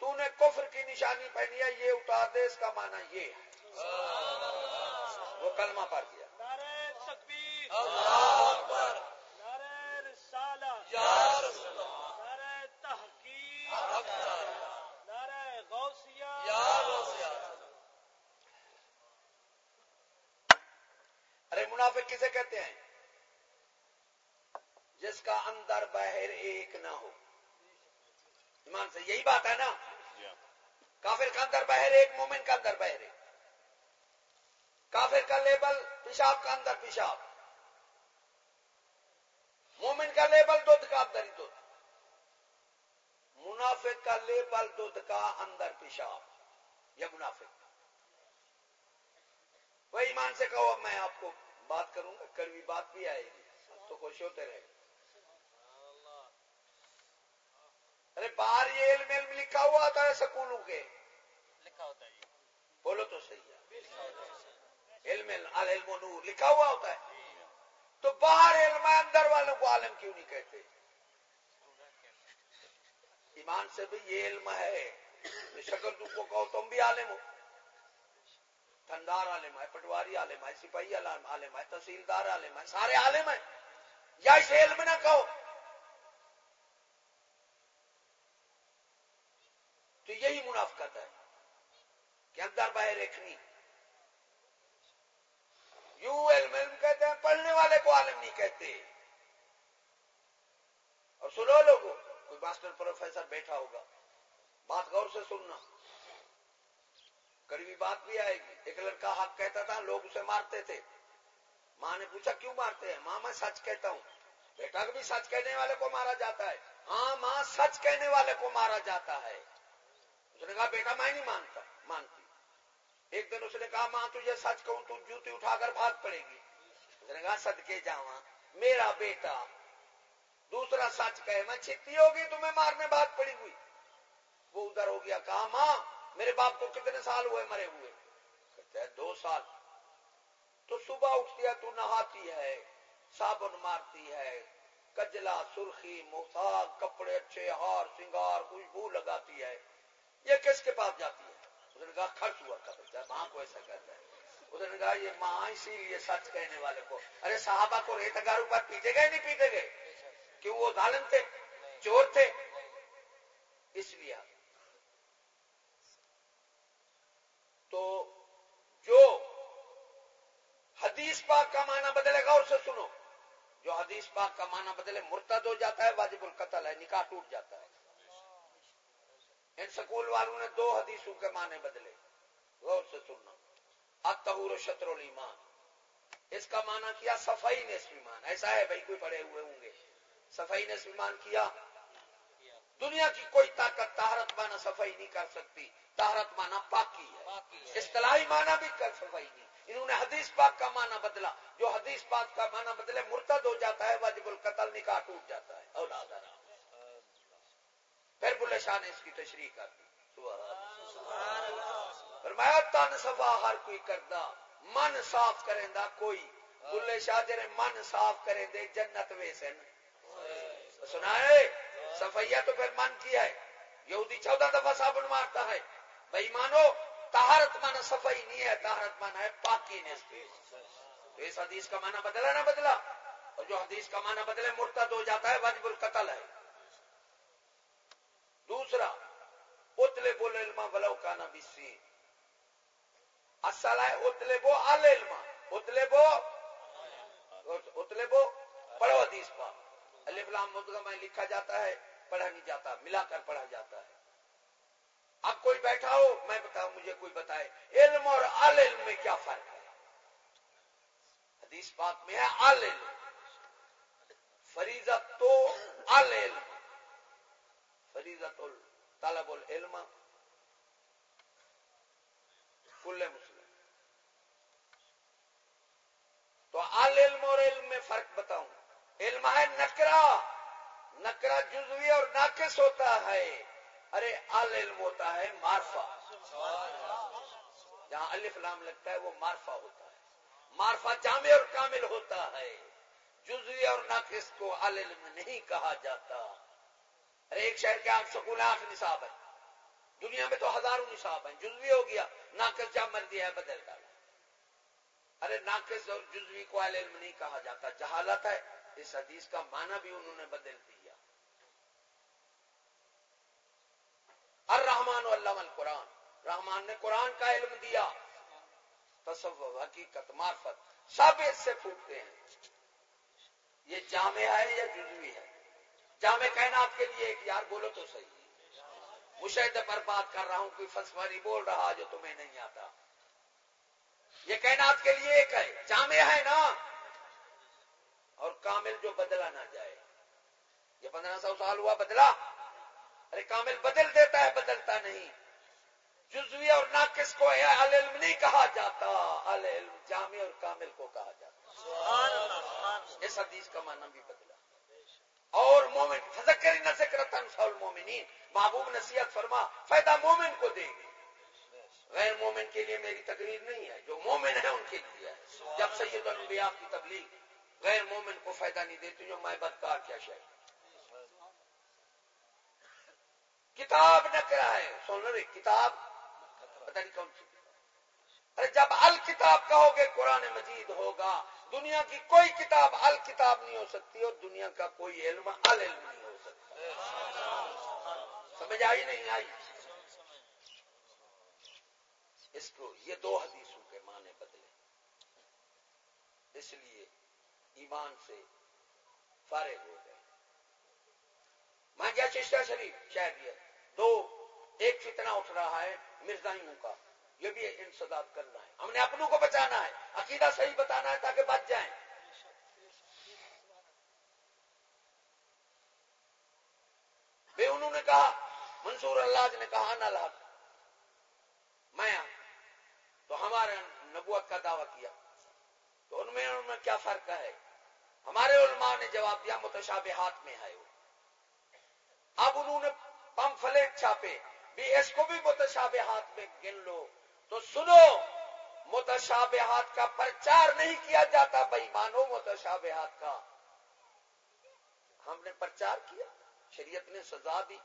تو نے کفر کی نشانی پہنی ہے یہ اتار دے۔ اس کا معنی یہ ہے۔ وہ کلمہ پڑ گیا ارے منافق کسے کہتے ہیں؟ جس کا اندر باہر ایک نہ ہو۔ ایمان سے یہی بات ہے نا؟ کافر کا اندر باہر ایک، مومن کا اندر باہر ایک۔ کافر کا لیبل پیشاب کا اندر پیشاب۔ مومن کا لیبل دودھ کا اندر ہی دودھ۔ منافق کا لیبل دودھ کا اندر پیشاب۔ یا منافق۔ وہ ایمان سے کہو اب میں آپ کو بات کروں گا کڑوی بات بھی آئے گی۔ تو خوش ہوتے رہے ارے باہر یہ علم علم لکھا ہوا ہوتا ہے سکولوں کے۔ لکھا ہوتا ہے بولو تو صحیح ہے۔ علم علم نور لکھا ہوا ہوتا ہے۔ تو باہر علم اندر والوں کو عالم کیوں نہیں کہتے؟ ایمان سے بھی یہ علم ہے۔ شکل تم کو کہو تم بھی عالم ہو۔ تھندار عالم ہے، پٹواری عالم ہے، سپاہی عالم ہے، تحصیلدار عالم ہے، سارے عالم ہیں۔ یا اس علم نہ کہو۔ تو یہی منافقت ہے کہ اندر باہر ایکھنی یوں علم علم کہتے ہیں، پڑھنے والے کو عالم نہیں کہتے۔ اور سنو لوگوں، کوئی ماسٹر پروفیسر بیٹھا ہوگا، بات غور سے سننا۔ قریبی بات بھی آئے گی۔ ایک لڑکا حق کہتا تھا، لوگ اسے مارتے تھے۔ ماں نے پوچھا، کیوں مارتے ہیں؟ ماں، میں سچ کہتا ہوں۔ بیٹا بھی سچ کہنے والے کو مارا جاتا ہے۔ ہاں ماں، سچ کہنے والے کو مارا جاتا ہے۔ اس نے کہا، بیٹا، میں نہیں مانتا، مانتی۔ ایک دن اس نے کہا، ماں تجھے سچ کہوں، تو جوتی اٹھا کر بھاگ پڑے گی۔ اس نے کہا، صدقے جاواں، میرا بیٹا۔ دوسرا سچ کہے، میں چھتی ہوگی تمہیں مارنے بھاگ پڑی ہوئی۔ وہ ادھر ہو گیا، کہا، ماں میرے باپ کو کتنے سال ہوئے مرے ہوئے؟ کہتے ہیں دو سال۔ تو صبح اٹھتی ہے، تو نہاتی ہے، صابن مارتی ہے، کجلا، سرخی مساگ کپڑے اچھے، ہار، سنگار، خوشبو لگاتی ہے۔ یہ کس کے پاس جاتی ہے؟ اس نے کہا، خرچ ہوا تھا بچہ ماں کو ایسا کہتا ہے۔ اس نے کہا، یہ ماں اسی لیے سچ کہنے والے کو۔ ارے، صحابہ کو ریت ہزار روپئے پیتے گئے، نہیں پیتے گئے؟ کہ وہ ظالم تھے؟ چور تھے؟ اس لیے۔ تو جو حدیث پاک کا معنی بدلے گا اسے سنو۔ جو حدیث پاک کا معنی بدلے، مرتد ہو جاتا ہے، واجب القتل ہے، نکاح ٹوٹ جاتا ہے۔ ان سکول والوں نے دو حدیثوں کے معنی بدلے۔ غور سے سننا۔ اتہور شطر المان اس کا معنی کیا؟ صفائی نے سلیمان ایسا ہے بھائی، کوئی پڑے ہوئے ہوں گے۔ صفائی نے سلیمان کیا؟ دنیا کی کوئی طاقت تہارت مانا صفائی نہیں کر سکتی۔ تہارت مانا پاکی ہے۔ اصطلاحی مانا بھی کر صفائی نہیں۔ انہوں نے حدیث پاک کا معنی بدلا۔ جو حدیث پاک کا معنی بدلے مرتد ہو جاتا ہے واجب القتل نکاح ٹوٹ جاتا ہے۔ اولاد پھر بلے شاہ نے اس کی تشریح کر دی۔ فرمایا تن سفا ہر کوئی کردا من صاف کریں دا کوئی۔ بلے شاہ جرے من صاف کریں دے جنت ویسن۔ سنا ہے صفیہ تو پھر من کیا ہے؟ یہودی چودہ دفعہ صابن مارتا ہے۔ بھائی مانو تہارت مانا صفائی نہیں ہے تہارت مانا ہے پاکی نے۔ تو اس حدیث کا معنی بدلا نہ بدلا؟ اور جو حدیث کا معنی بدلے، مرتد ہو جاتا ہے واجب القتل ہے۔ دوسرا، اتلے بول علما ولو کا نا بسی اصل ہے، اتلے بو ال علما۔ اتلے بو اتلے بو، پڑھو حدیث پا الف لام مدغم لکھا جاتا ہے پڑھا نہیں جاتا، ملا کر پڑھا جاتا ہے۔ اب کوئی بیٹھا ہو، میں بتاؤں، مجھے کوئی بتائے، علم اور آل علم میں کیا فرق ہے؟ حدیث پاک میں ہے آل علم فریضت تو آل علم فریضت طلب العلم۔ کل مسلم۔ تو آل علم اور علم میں فرق بتاؤں۔ علم ہے نکرا نکرا جزوی اور ناقص ہوتا ہے۔ ارے علم ہوتا ہے مارفا جہاں الف لام لگتا ہے، وہ مارفا ہوتا ہے۔ مارفا جامع اور کامل ہوتا ہے۔ جزوی اور ناقص کو علم نہیں کہا جاتا۔ ارے، ایک شہر کے آپ سکول آٹھ نصاب ہے۔ دنیا میں تو ہزاروں نصاب ہیں۔ جزوی ہو گیا، ناقص جا مر دیا ہے، بدل ڈالا ارے، ناقص اور جزوی کو علم نہیں کہا جاتا۔ جہالت ہے، اس حدیث کا معنی بھی انہوں نے بدل دیا۔ الرحمان علم القرآن۔ رحمان نے قرآن کا علم دیا۔ تصور حقیقت، معرفت، سب اس سے پھوٹتے ہیں۔ یہ جامع ہے یا جزوی ہے؟ جامع کائنات کے لیے ایک یار بولو تو صحیح۔ مشاہدے پر بات کر رہا ہوں، کوئی فسواری بول رہا جو تمہیں نہیں آتا۔ یہ کائنات کے لیے ایک ہے۔ جامع ہے نا؟ اور کامل جو بدلا نہ جائے۔ یہ پندرہ سو سال ہوا بدلا۔ ارے کامل بدل دیتا ہے بدلتا نہیں۔ جزوی اور ناقص کو علم نہیں کہا جاتا علم جامع اور کامل کو کہا جاتا۔ اس حدیث کا معنی بھی بدلا۔ اور مومن فذکر نہ ذکر مومنین محبوب نصیحت فرما فائدہ مومن کو دے گی۔ غیر مومن کے لیے میری تقریر نہیں ہے جو مومن ہے ان کے لیے ہے۔ جب سید الانبیاء کی تبلیغ غیر مومن کو فائدہ نہیں دیتی جو میں بدکار کیا شاید۔ کتاب نہ کرا ہے۔ سن رہے کتاب پتہ نہیں کون سی۔ ارے جب الکتاب کہو گے، قرآن مجید ہوگا۔ دنیا کی کوئی کتاب الکتاب نہیں ہو سکتی اور دنیا کا کوئی علم العلم نہیں ہو سکتا۔ سمجھ آئی نہیں؟ آئی۔ اس کو یہ دو حدیثوں کے معنی بدلے۔ اس لیے ایمان سے فارغ ہو گئے۔ میں کیا چشتہ شریف، شاید یہ۔ دو، ایک فتنہ اٹھ رہا ہے مرزائیوں کا، یہ بھی انسداد کرنا ہے۔ ہم نے اپنوں کو بچانا ہے، عقیدہ صحیح بتانا ہے تاکہ بچ جائیں۔ بے انہوں نے کہا، منصور اللہ نے کہا نہ لاگ میں ہاں۔ تو ہمارے نبوت کا دعویٰ کیا۔ تو ان میں ان میں کیا فرق ہے؟ ہمارے علماء نے جواب دیا، متشابہات میں ہے وہ۔ اب انہوں نے پم فلیٹ چھاپے بھی اس کو بھی متشابہ ہاتھ میں گن لو۔ تو سنو، متشابہات کا پرچار نہیں کیا جاتا بھائی، مانو متشابہات کا۔ ہم نے پرچار کیا، شریعت نے سزا دی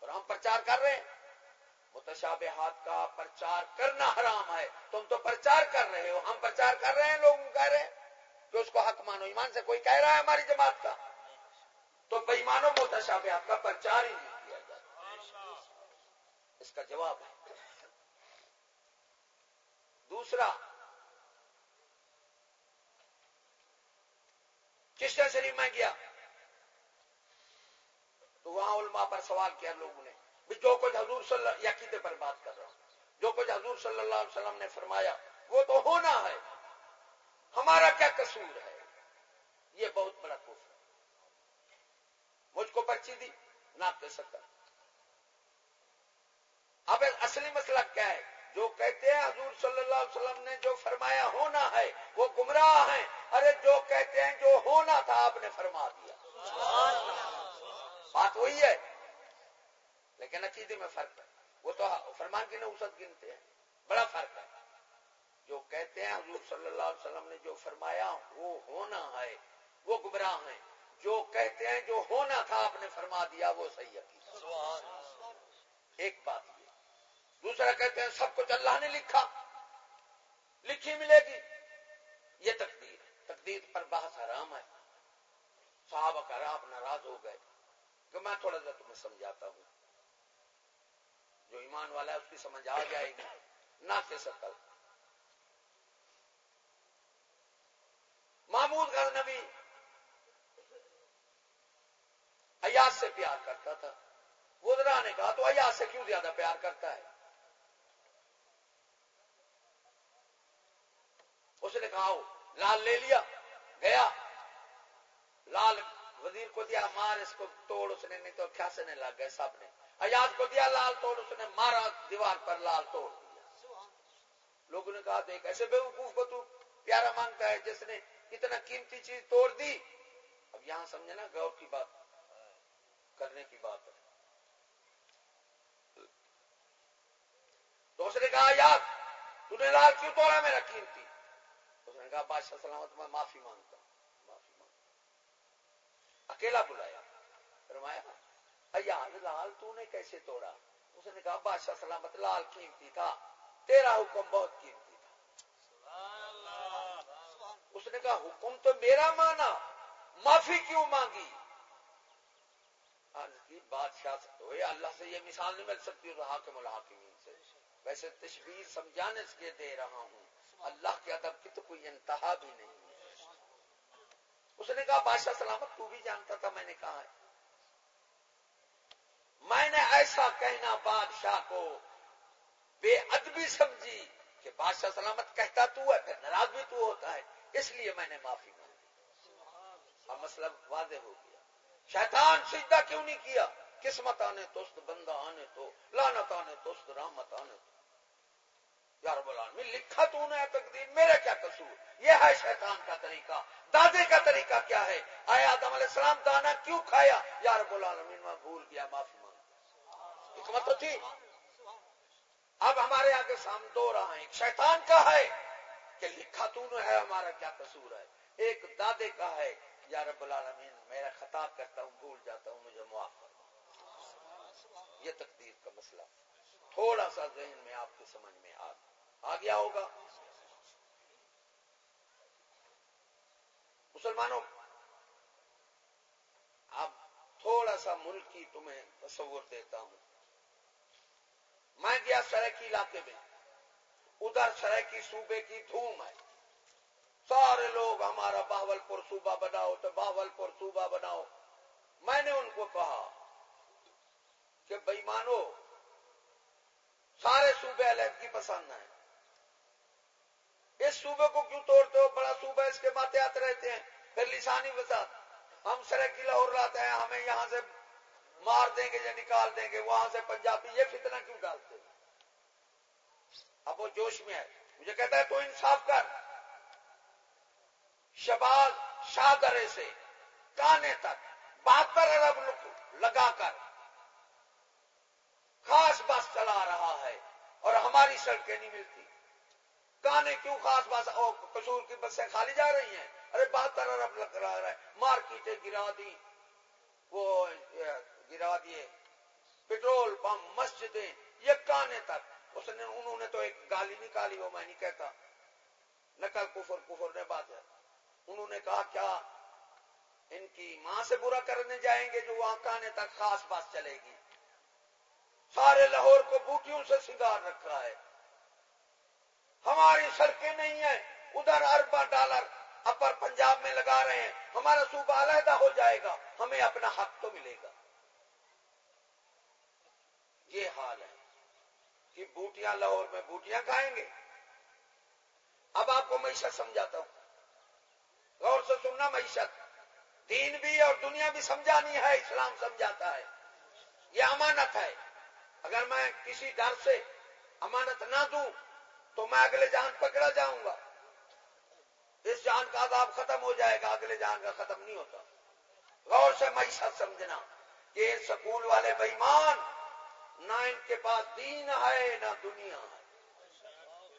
اور ہم پرچار کر رہے ہیں۔ متشابہات کا پرچار کرنا حرام ہے۔ تم تو پرچار کر رہے ہو، ہم پرچار کر رہے ہیں، لوگ کہہ رہے ہیں۔ کہ اس کو حق مانو، ایمان سے کوئی کہہ رہا ہے ہماری جماعت کا۔ تو بے مانو متشابہات کا پرچار ہی نہیں۔ اس کا جواب ہے۔ دوسرا چشتہ شریف میں گیا؟ تو وہاں علماء پر سوال کیا لوگوں نے۔ جو کچھ حضور صلی اللہ یقیدے پر بات کر رہا ہوں۔ جو کچھ حضور صلی اللہ علیہ وسلم نے فرمایا، وہ تو ہونا ہے۔ ہمارا کیا قصور ہے؟ یہ بہت بڑا ہے۔ مجھ کو پرچی دی نہ دے سکتا۔ اب اصلی مسئلہ کیا ہے؟ جو کہتے ہیں حضور صلی اللہ علیہ وسلم نے جو فرمایا ہونا ہے، وہ گمراہ ہیں۔ ارے جو کہتے ہیں جو ہونا تھا، آپ نے فرما دیا۔ بات وہی ہے۔ لیکن عقیدے میں فرق ہے۔ وہ تو فرمان کی نوسط گنتے ہیں۔ بڑا فرق ہے۔ جو کہتے ہیں حضور صلی اللہ علیہ وسلم نے جو فرمایا وہ ہونا ہے، وہ گمراہ ہیں۔ جو کہتے ہیں جو ہونا تھا، آپ نے فرما دیا، وہ صحیح ایک بات۔ دوسرا کہتے ہیں سب کچھ اللہ نے لکھا۔ لکھی ملے گی۔ یہ تقدیر تقدیر پر بحث حرام ہے۔ صحابہ کا آپ ناراض ہو گئے۔ کہ میں تھوڑا سا تمہیں سمجھاتا ہوں۔ جو ایمان والا ہے، اس کی سمجھ آ جائے گی۔ نہ کے سکل محمود غز نبی ایاز سے پیار کرتا تھا۔ گودرا نے کہا تو ایاز سے کیوں زیادہ پیار کرتا ہے؟ اس نے کہا لال لے لیا، گیا۔ لال وزیر کو دیا، مار اس کو، توڑ اس نے، نہیں تو کھیاسنے لگ گئے سب نے۔ ایاز کو دیا، لال توڑ اس نے، مارا دیوار پر، لال توڑ دیا۔ لوگوں نے کہا، دیکھ، ایسے بے وقوف کو تو پیارا مانگتا ہے، جس نے اتنا قیمتی چیز توڑ دی۔ اب یہاں سمجھے نا گور کی بات، کرنے کی بات ہے۔ تو اس نے کہا، یار، تو نے لال کیوں توڑا میرا قیمتی؟ نے کہا بادشاہ سلامت میں معافی مانگتا ہوں۔ معافی مانگتا۔ اکیلا بلایا۔ فرمایا لال تو نے کیسے توڑا؟ اس نے کہا بادشاہ سلامت لال قیمتی تھا۔ تیرا حکم بہت قیمتی تھا۔ اس نے کہا حکم تو میرا مانا۔ معافی کیوں مانگی؟ بادشاہ سے تو اللہ سے یہ مثال نہیں مل سکتی حاکم الحاکمین سے۔ ویسے تشویر سمجھانے کے دے رہا ہوں۔ اللہ کے ادب کی تو کوئی انتہا بھی نہیں ہے اس نے کہا، بادشاہ سلامت، تو بھی جانتا تھا، میں نے کہا ہے۔ میں نے ایسا کہنا بادشاہ کو بے ادبی سمجھی کہ بادشاہ سلامت کہتا تو ہے، پھر ناراض بھی تو ہوتا ہے۔ اس لیے میں نے معافی مانگی۔ اب مسئلہ واضح ہو گیا۔ شیطان سجدہ کیوں نہیں کیا؟ قسمت آنے توست بندہ آنے تو لانت آنے توست رحمت آنے تو۔ یار بولان میں لکھا تو نے تقدیر، میرا کیا قصور؟ یہ ہے شیطان کا طریقہ۔ دادے کا طریقہ کیا ہے؟ آیا آدم علیہ السلام دانا کیوں کھایا؟ یار بولان میں بھول گیا معافی مانگ مطلب حکمت تو تھی، اب ہمارے آگے سام دو رہا ہے ایک شیطان کا ہے کہ لکھا تو نے ہے، ہمارا کیا قصور ہے؟ ایک دادے کا ہے، یا رب العالمین، میرا خطاب کرتا ہوں، بھول جاتا ہوں، مجھے معاف کر یہ تقدیر کا مسئلہ۔ تھوڑا سا ذہن میں آپ کے سمجھ میں آ گیا ہوگا۔ مسلمانوں، اب تھوڑا سا ملک کی تمہیں تصور دیتا ہوں۔ میں گیا سرکی علاقے میں۔ ادھر سرکی صوبے کی دھوم ہے۔ سارے لوگ ہمارا باول پور صوبہ بناؤ تو باول پور صوبہ بناؤ۔ میں نے ان کو کہا کہ بئی مانو، سارے صوبے علیحدگی پسند ہیں۔ اس صوبے کو کیوں توڑتے ہو؟ بڑا صوبہ اس کے ماتے آتے رہتے ہیں۔ پھر لسانی وسعت ہم سرکی لاہور لاتے ہیں ہمیں یہاں سے مار دیں گے یا نکال دیں گے، وہاں سے پنجابی یہ فتنہ کیوں ڈالتے اب وہ جوش میں ہے۔ مجھے کہتا ہے تو انصاف کر۔ شباز شاہ درے سے کانے تک بہتر ارب لگا کر خاص بس چلا رہا ہے اور ہماری سڑکیں نہیں ملتی۔ کانے کیوں خاص بس قصور کی بسیں خالی جا رہی ہیں؟ ارے بہتر ارب لگ رہا ہے۔ مارکیٹیں گرا دی۔ وہ گرا دیے۔ پیٹرول پمپ مسجدیں، یہ کانے تک۔ اس نے انہوں نے تو ایک گالی نکالی، وہ میں نہیں کہتا۔ نقل کفر کفر نے بات ہے۔ انہوں نے کہا، کیا ان کی ماں سے برا کرنے جائیں گے جو وہاں کانے تک خاص بات چلے گی؟ سارے لاہور کو بوٹیوں سے سنگار رکھا ہے۔ ہماری سڑکیں نہیں ہیں۔ ادھر اربا ڈالر اپر پنجاب میں لگا رہے ہیں۔ ہمارا صوبہ علیحدہ ہو جائے گا۔ ہمیں اپنا حق تو ملے گا۔ یہ حال ہے کہ بوٹیاں لاہور میں بوٹیاں کھائیں گے۔ اب آپ کو معیشت سمجھاتا ہوں۔ غور سے سننا معیشت۔ دین بھی اور دنیا بھی سمجھانی ہے، اسلام سمجھاتا ہے۔ یہ امانت ہے۔ اگر میں کسی ڈر سے امانت نہ دوں تو میں اگلے جان پکڑا جاؤں گا۔ اس جان کا عذاب ختم ہو جائے گا، اگلے جان کا ختم نہیں ہوتا۔ غور سے معیشت سمجھنا کہ سکول والے بےمان نہ ان کے پاس دین ہے، نہ دنیا ہے۔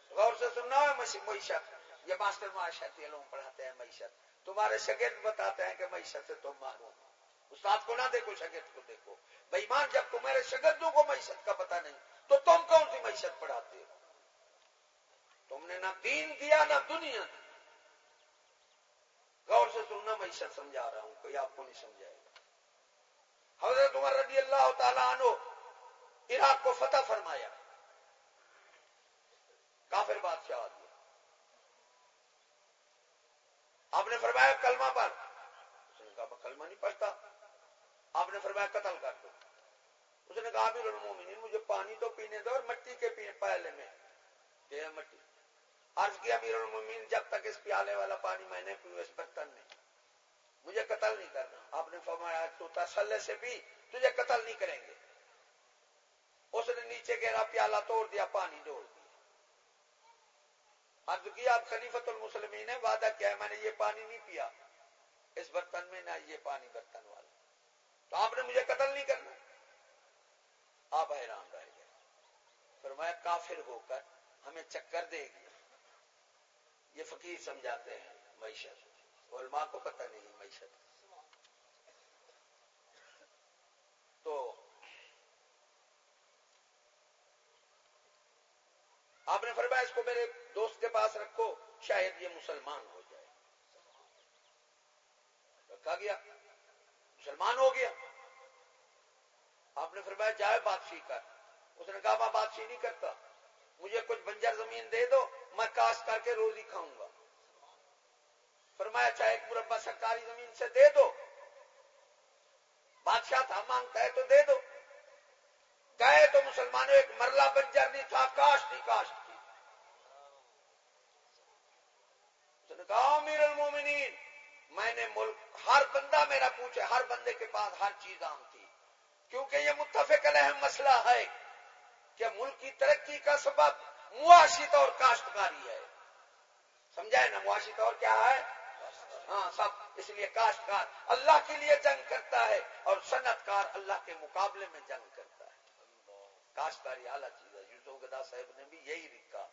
غور سے سننا ہے معیشت۔ یہ ماسٹر معاشرتی لوگ پڑھاتے ہیں معیشت۔ تمہارے شگرد بتاتے ہیں کہ معیشت سے تم معلوم استاد کو نہ دیکھو، شگرد کو دیکھو۔ بےمان جب تمہارے شگردوں کو معیشت کا پتہ نہیں، تو تم کون سی معیشت پڑھاتے ہو؟ تم نے نہ دین دیا نہ دنیا دی۔ غور سے سننا معیشت سمجھا رہا ہوں، کوئی آپ کو نہیں سمجھائے گا۔ حضرت عمر رضی اللہ تعالیٰ عنہ عراق کو فتح فرمایا۔ کافر بادشاہ آدمی۔ آپ نے فرمایا کلمہ پر۔ اس نے کہا، میں کلمہ نہیں پڑھتا۔ آپ نے فرمایا قتل کر دو۔ اس نے کہا بھی مجھے پانی تو پینے دو اور مٹی کے پینے پہلے میں۔ مٹی؟ عرض کیا امیر المومنین، جب تک اس پیالے والا پانی میں نے پیو اس برتن میں مجھے قتل نہیں کرنا۔ آپ نے فرمایا تو تسلے سے بھی تجھے قتل نہیں کریں گے۔ اس نے نیچے گہرا پیالہ توڑ دیا، پانی ڈوڑ دیا۔ عرض کیا آپ خلیفت المسلمین نے وعدہ کیا ہے، میں نے یہ پانی نہیں پیا۔ اس برتن میں نہ یہ پانی، برتن والا۔ تو آپ نے مجھے قتل نہیں کرنا۔ آپ حیران رہ گئے۔ فرمایا، کافر ہو کر ہمیں چکر دے گی۔ یہ فقیر سمجھاتے ہیں معیشت۔ علماء کو پتہ نہیں معیشت۔ تو آپ نے فرمایا اس کو میرے دوست کے پاس رکھو، شاید یہ مسلمان ہو جائے۔ رکھا گیا۔ مسلمان ہو گیا۔ آپ نے فرمایا جائے بادشی کر اس نے کہا میں بادشی نہیں کرتا۔ مجھے کچھ بنجر زمین دے دو، میں کاشت کر کے روزی کھاؤں گا۔ فرمایا، چاہے ایک مربع سرکاری زمین سے دے دو۔ بادشاہ تھا مانگتا ہے تو دے دو۔ گئے تو مسلمانوں، ایک مرلہ بنجر نہیں تھا، کاشت نہیں کاشت تھی۔ کہا امیر المومنین، میں نے ملک، ہر بندہ میرا پوچھے، ہر بندے کے پاس ہر چیز عام تھی کیونکہ یہ متفق اہم مسئلہ ہے۔ کہ ملک کی ترقی کا سبب معاشی طور کاشتکاری ہے۔ سمجھائے نا معاشی طور کیا ہے؟ ہاں سب۔ اس لیے کاشتکار اللہ کے لیے جنگ کرتا ہے اور صنعت کار اللہ کے مقابلے میں جنگ کرتا ہے۔ کاشتکاری اعلیٰ چیز ہے۔ یوسف گدا صاحب نے بھی یہی لکھا۔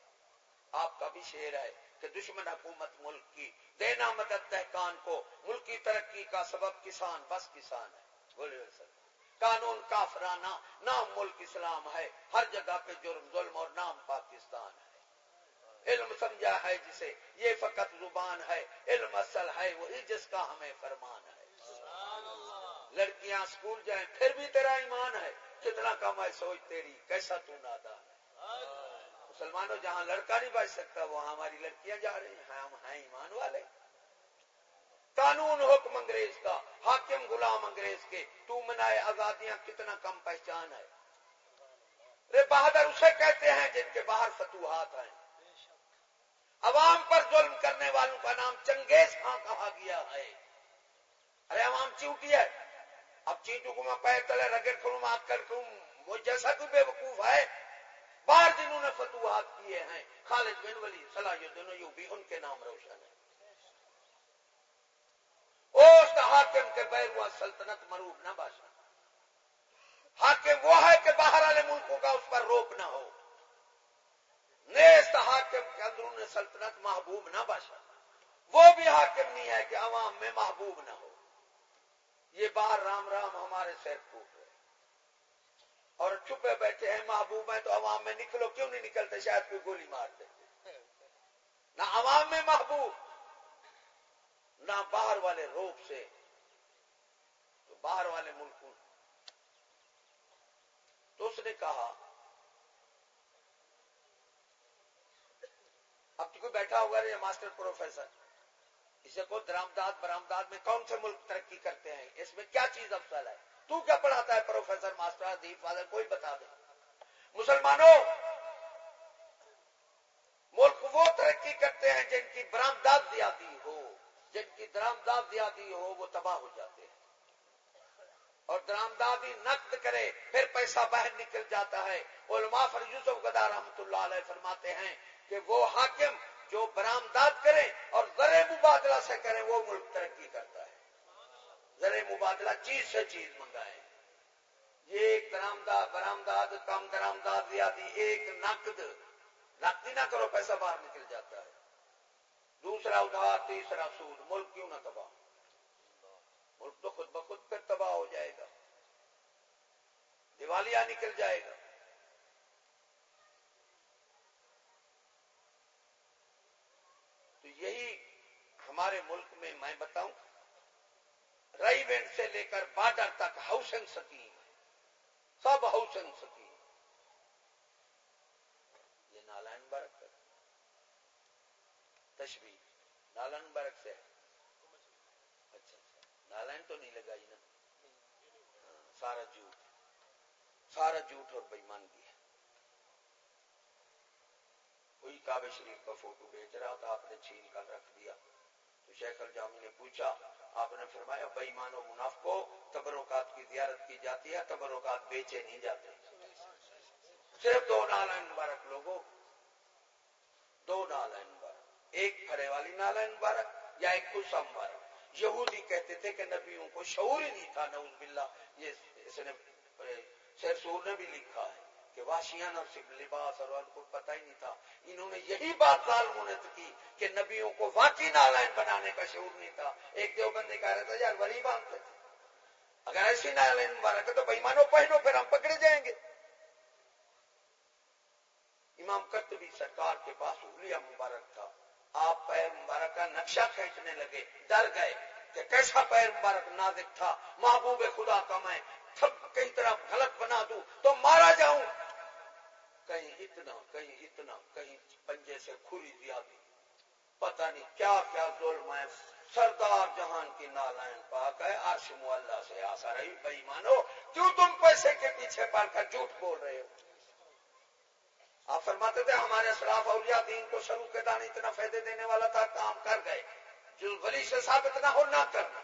آپ کا بھی شعر ہے کہ دشمن حکومت ملک کی دینا مدد دہکان کو ملک کی ترقی کا سبب کسان بس کسان ہے۔ بولے سر۔ قانون کافرانہ، نام ملک اسلام ہے، ہر جگہ پہ جرم، ظلم اور نام پاکستان ہے۔ علم سمجھا ہے جسے، یہ فقط زبان ہے، علم اصل ہے، وہی جس کا ہمیں فرمان ہے۔ لڑکیاں اسکول جائیں، پھر بھی تیرا ایمان ہے، کتنا کم ہے سوچ تیری، کیسا تو نادا ہے؟ مسلمانوں جہاں لڑکا نہیں بچ سکتا، وہاں ہماری لڑکیاں جا رہی ہیں، ہم ہیں ایمان والے۔ قانون حکم انگریز کا، حاکم غلام انگریز کے۔ تو منائے آزادیاں کتنا کم پہچان ہے۔ رے بہادر اسے کہتے ہیں جن کے باہر فتوحات ہیں۔ عوام پر ظلم کرنے والوں کا نام چنگیز خاں کہا گیا ہے۔ ارے عوام چیوٹی ہے۔ اب چیٹو کو میں پیر تلے رگڑ کروں ماں کر کروں وہ جیسا کوئی بے وقوف ہے۔ باہر جنہوں نے فتوحات کیے ہیں، خالد بن ولی صلاح دونوں یوں ان کے نام روشن ہے اس حاکم کے بیر ہوا سلطنت مروب نہ باشا۔ حاکم وہ ہے کہ باہر والے ملکوں کا اس پر روپ نہ ہو۔ نیست حاکم کے اندرون سلطنت محبوب نہ باشا۔ وہ بھی حاکم نہیں ہے کہ عوام میں محبوب نہ ہو۔ یہ باہر رام رام ہمارے سیر پھوٹ رہے اور چھپے بیٹھے ہیں، محبوب ہیں تو عوام میں نکلو، کیوں نہیں نکلتے؟ شاید کوئی گولی مار دیتے نہ عوام میں محبوب نہ باہر والے روپ سے تو باہر والے ملکوں تو اس نے کہا، اب تو کوئی بیٹھا ہوگا یہ ماسٹر پروفیسر۔ اسے کو درامداد، برامداد میں کون سے ملک ترقی کرتے ہیں؟ اس میں کیا چیز افضل ہے؟ تو کیا پڑھاتا ہے پروفیسر، ماسٹر دیپ فادر کوئی بتا دے۔ مسلمانوں، ملک وہ ترقی کرتے ہیں جن کی برامداد زیادہ ہو۔ جن کی درامداد زیادہ ہو وہ تباہ ہو جاتے ہیں۔ اور درامدادی نقد کرے، پھر پیسہ باہر نکل جاتا ہے۔ علماء فر یوسف گدا رحمت اللہ علیہ فرماتے ہیں کہ وہ حاکم جو برامداد کریں اور زر مبادلہ سے کریں، وہ ملک ترقی کرتا ہے۔ زر مبادلہ چیز سے چیز منگائیں۔ یہ ایک درامداد برامداد کم درامداد زیادہ ایک نقد۔ نقد نہ کرو، پیسہ باہر نکل دوسرا ادھار، تیسرا سود، ملک کیوں نہ تباہ ملک تو خود بخود پھر تباہ ہو جائے گا۔ دیوالیاں نکل جائے گا۔ یہی ہمارے ملک میں میں بتاؤں رائی وینڈ سے لے کر بارڈر تک ہاؤسنگ سکیم سب ہاؤسنگ سکیم۔ یہ نالائن برق تشبی نالائن برق سے اچھا اچھا تو نہیں لگائی نا سارا جھوٹ سارا جھوٹ اور بےمانگی کوئی کعبے شریف کا فوٹو بیچ رہا تھا آپ نے چھین کر رکھ دیا تو شیخ الجامی نے پوچھا آپ نے فرمایا بئی مانو مناف کو تبرکات کی زیارت کی جاتی ہے تبرکات بیچے نہیں جاتے صرف دو نالائن مبارک لوگوں دو نالائن مبارک ایک کھڑے والی نالائن مبارک یا ایک کسا مبارک۔ یہودی کہتے تھے کہ نبیوں کو شعور ہی نہیں تھا، نعوذ باللہ، یہ اس نے شیر سور نے بھی لکھا ہے کہ واشیانہ صرف لباس اور ان کو پتہ ہی نہیں تھا، انہوں نے یہی بات ظالموں نے کی کہ نبیوں کو واقعی نالائن بنانے کا شعور نہیں تھا۔ ایک دو بندے کہہ رہا تھا یار ولی باندھتے تھے۔ اگر ایسی نالائن مبارک ہے تو بھائی مانو پہنو، پھر ہم پکڑے جائیں گے۔ امام کرتبی سرکار کے پاس اولیا مبارک تھا۔ آپ پیر مبارک کا نقشہ کھینچنے لگے، ڈر گئے کہ کیسا پیر مبارک نازک تھا، محبوب خدا کا میں کئی طرح غلط بنا دوں تو مارا جاؤں۔ کہیں اتنا کہیں اتنا، کہیں پنجے سے کھری دیا دی پتہ نہیں کیا کیا ظلم ہے۔ سردار جہان کی نالائن پاک ہے آرش اللہ سے آسا رہی بئی مانو کیوں تم پیسے کے پیچھے پڑ کر جھوٹ بول رہے ہو؟ آپ فرماتے تھے ہمارے سراف اولیاء دین کو شروع کے دان اتنا فائدے دینے والا تھا، کام کر گئے۔ جو ولی سے ثابت نہ ہو نہ کرنا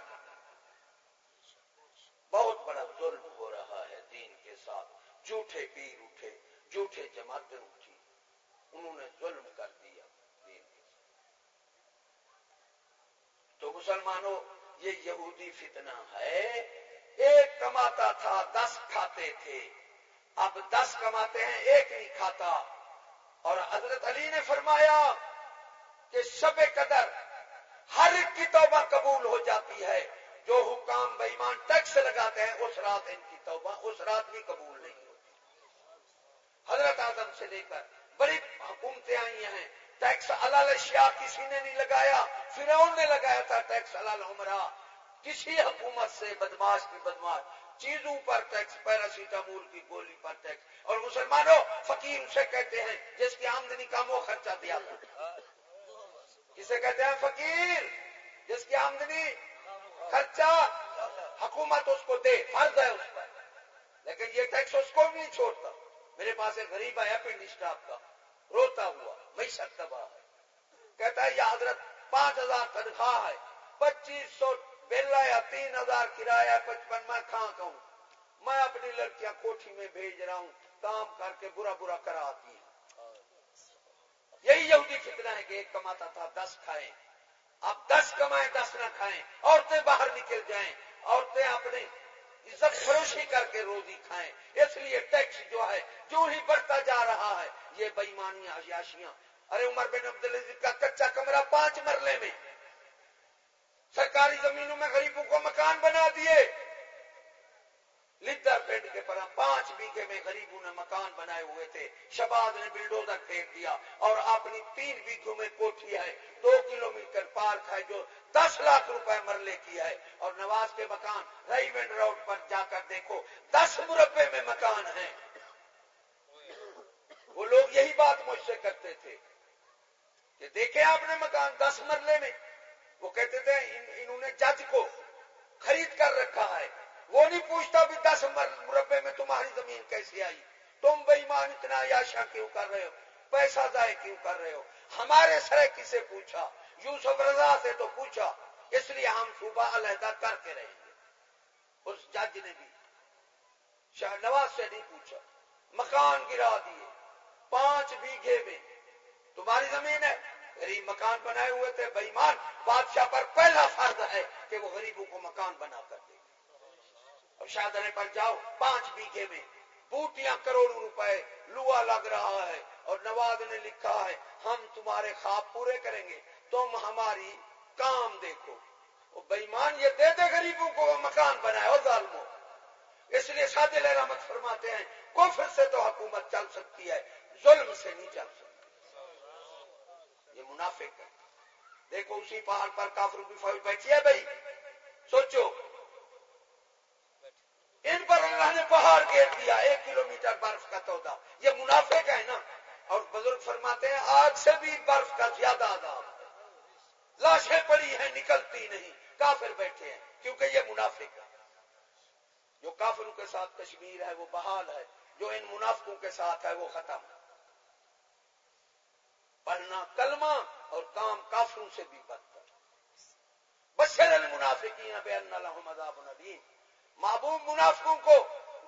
بہت بڑا ظلم ہو رہا ہے دین کے ساتھ۔ جھوٹے پیر اٹھے، جھوٹے جماعتیں اٹھی۔ انہوں نے ظلم کر دیا دین کے ساتھ۔ تو مسلمانوں، یہ یہودی فتنہ ہے۔ ایک کماتا تھا، دس کھاتے تھے۔ اب دس کماتے ہیں، ایک نہیں کھاتا۔ اور حضرت علی نے فرمایا کہ شب قدر ہر ایک کی توبہ قبول ہو جاتی ہے۔ جو حکام بےمان ٹیکس لگاتے ہیں، اس رات ان کی توبہ، اس رات بھی قبول نہیں ہوتی۔ حضرت آدم سے لے کر بڑی حکومتیں آئی ہیں۔ ٹیکس الشیا کسی نے نہیں لگایا۔ فرعون نے لگایا تھا ٹیکس عمرہ۔ کسی حکومت سے بدماش کی بدماش۔ چیزوں پر ٹیکس، پیراسیٹامول کی گولی پر ٹیکس۔ اور مسلمانوں، فقیر اسے کہتے ہیں، جس کی آمدنی کا وہ خرچہ دیا۔ کسے کہتے ہیں فقیر؟ جس کی آمدنی خرچہ حکومت اس کو دے، فرض ہے اس پر۔ لیکن یہ ٹیکس اس کو بھی نہیں چھوڑتا۔ میرے پاس ایک غریب آیا پنڈ اسٹاف کا۔ روتا ہوا میں تباہ ہے۔ کہتا ہے، یہ حضرت پانچ ہزار تنخواہ ہے، پچیس سو بل یا تین ہزار کرایہ پچپن میں کھاں کہوں؟ میں اپنی لڑکیاں کوٹھی میں بھیج رہا ہوں، کام کر کے برا برا کرا آتی ہیں۔ یہی یہودی فتنہ ہے کہ ایک کماتا تھا، دس کھائیں۔ اب دس کمائیں، دس نہ کھائیں۔ عورتیں باہر نکل جائیں۔ عورتیں اپنے عزت فروشی کر کے روزی کھائیں۔ اس لیے ٹیکس جو ہے، جو ہی بڑھتا جا رہا ہے، یہ بےمانیاں عیاشیاں۔ ارے عمر بن عبد کا کچا کمرہ پانچ مرلے میں۔ سرکاری زمینوں میں غریبوں کو مکان بنا دیے۔ لدر پنڈ کے پر پانچ بیگھے میں غریبوں نے مکان بنائے ہوئے تھے۔ شباد نے بلڈوزر پھینک دیا اور اپنی تین بیگھوں میں کوٹھی ہے۔ دو کلو میٹر پارک ہے جو دس لاکھ روپے مرلے کی ہے۔ اور نواز کے مکان رئی وینڈ روڈ پر جا کر دیکھو، دس مربے میں مکان ہیں وہ لوگ یہی بات مجھ سے کرتے تھے کہ دیکھے آپ نے مکان دس مرلے میں۔ وہ کہتے تھے انہوں نے جج کو خرید کر رکھا ہے۔ وہ نہیں پوچھتا بھی دس مربے میں تمہاری زمین کیسی آئی؟ تم بےمان اتنا یاشا کیوں کر رہے ہو؟ پیسہ ضائع کیوں کر رہے ہو؟ ہمارے سرے کسے پوچھا؟ یوسف رضا سے تو پوچھا۔ اس لیے ہم صوبہ علیحدہ کر کے رہیں گے۔ اس جج نے بھی شاہ نواز سے نہیں پوچھا۔ مکان گرا دیے۔ پانچ بیگھے میں تمہاری زمین ہے۔ غریب مکان بنائے ہوئے تھے بےمان بادشاہ پر پہلا فرض ہے کہ وہ غریبوں کو مکان بنا کر دے۔ اور شادرے پر جاؤ، پانچ بیگھے میں بوٹیاں کروڑوں روپے لوا لگ رہا ہے اور نواز نے لکھا ہے، ہم تمہارے خواب پورے کریں گے، تم ہماری کام دیکھو۔ بےمان یہ دے دے غریبوں کو وہ مکان بنائے اور ظالموں۔ اس لیے سادل رحمت فرماتے ہیں، کفر سے تو حکومت چل سکتی ہے، ظلم سے نہیں چل سکتی۔ یہ منافق ہے۔ دیکھو اسی پہاڑ پر کافر کی فوج بیٹھی ہے بھائی۔ سوچو۔ ان پر اللہ نے پہاڑ گھیر دیا، ایک کلو میٹر برف کا تودا۔ یہ منافع کا ہے نا۔ اور بزرگ فرماتے ہیں آج سے بھی برف کا زیادہ عذاب لاشیں پڑی ہیں، نکلتی نہیں۔ کافر بیٹھے ہیں، کیونکہ یہ منافع کا جو کافروں کے ساتھ کشمیر ہے، وہ بحال ہے۔ جو ان منافقوں کے ساتھ ہے، وہ ختم پڑھنا کلمہ اور کام کافروں سے بھی بدتر بشر المنافقین بے ان لهم عذاب ندیم محبوب منافقوں کو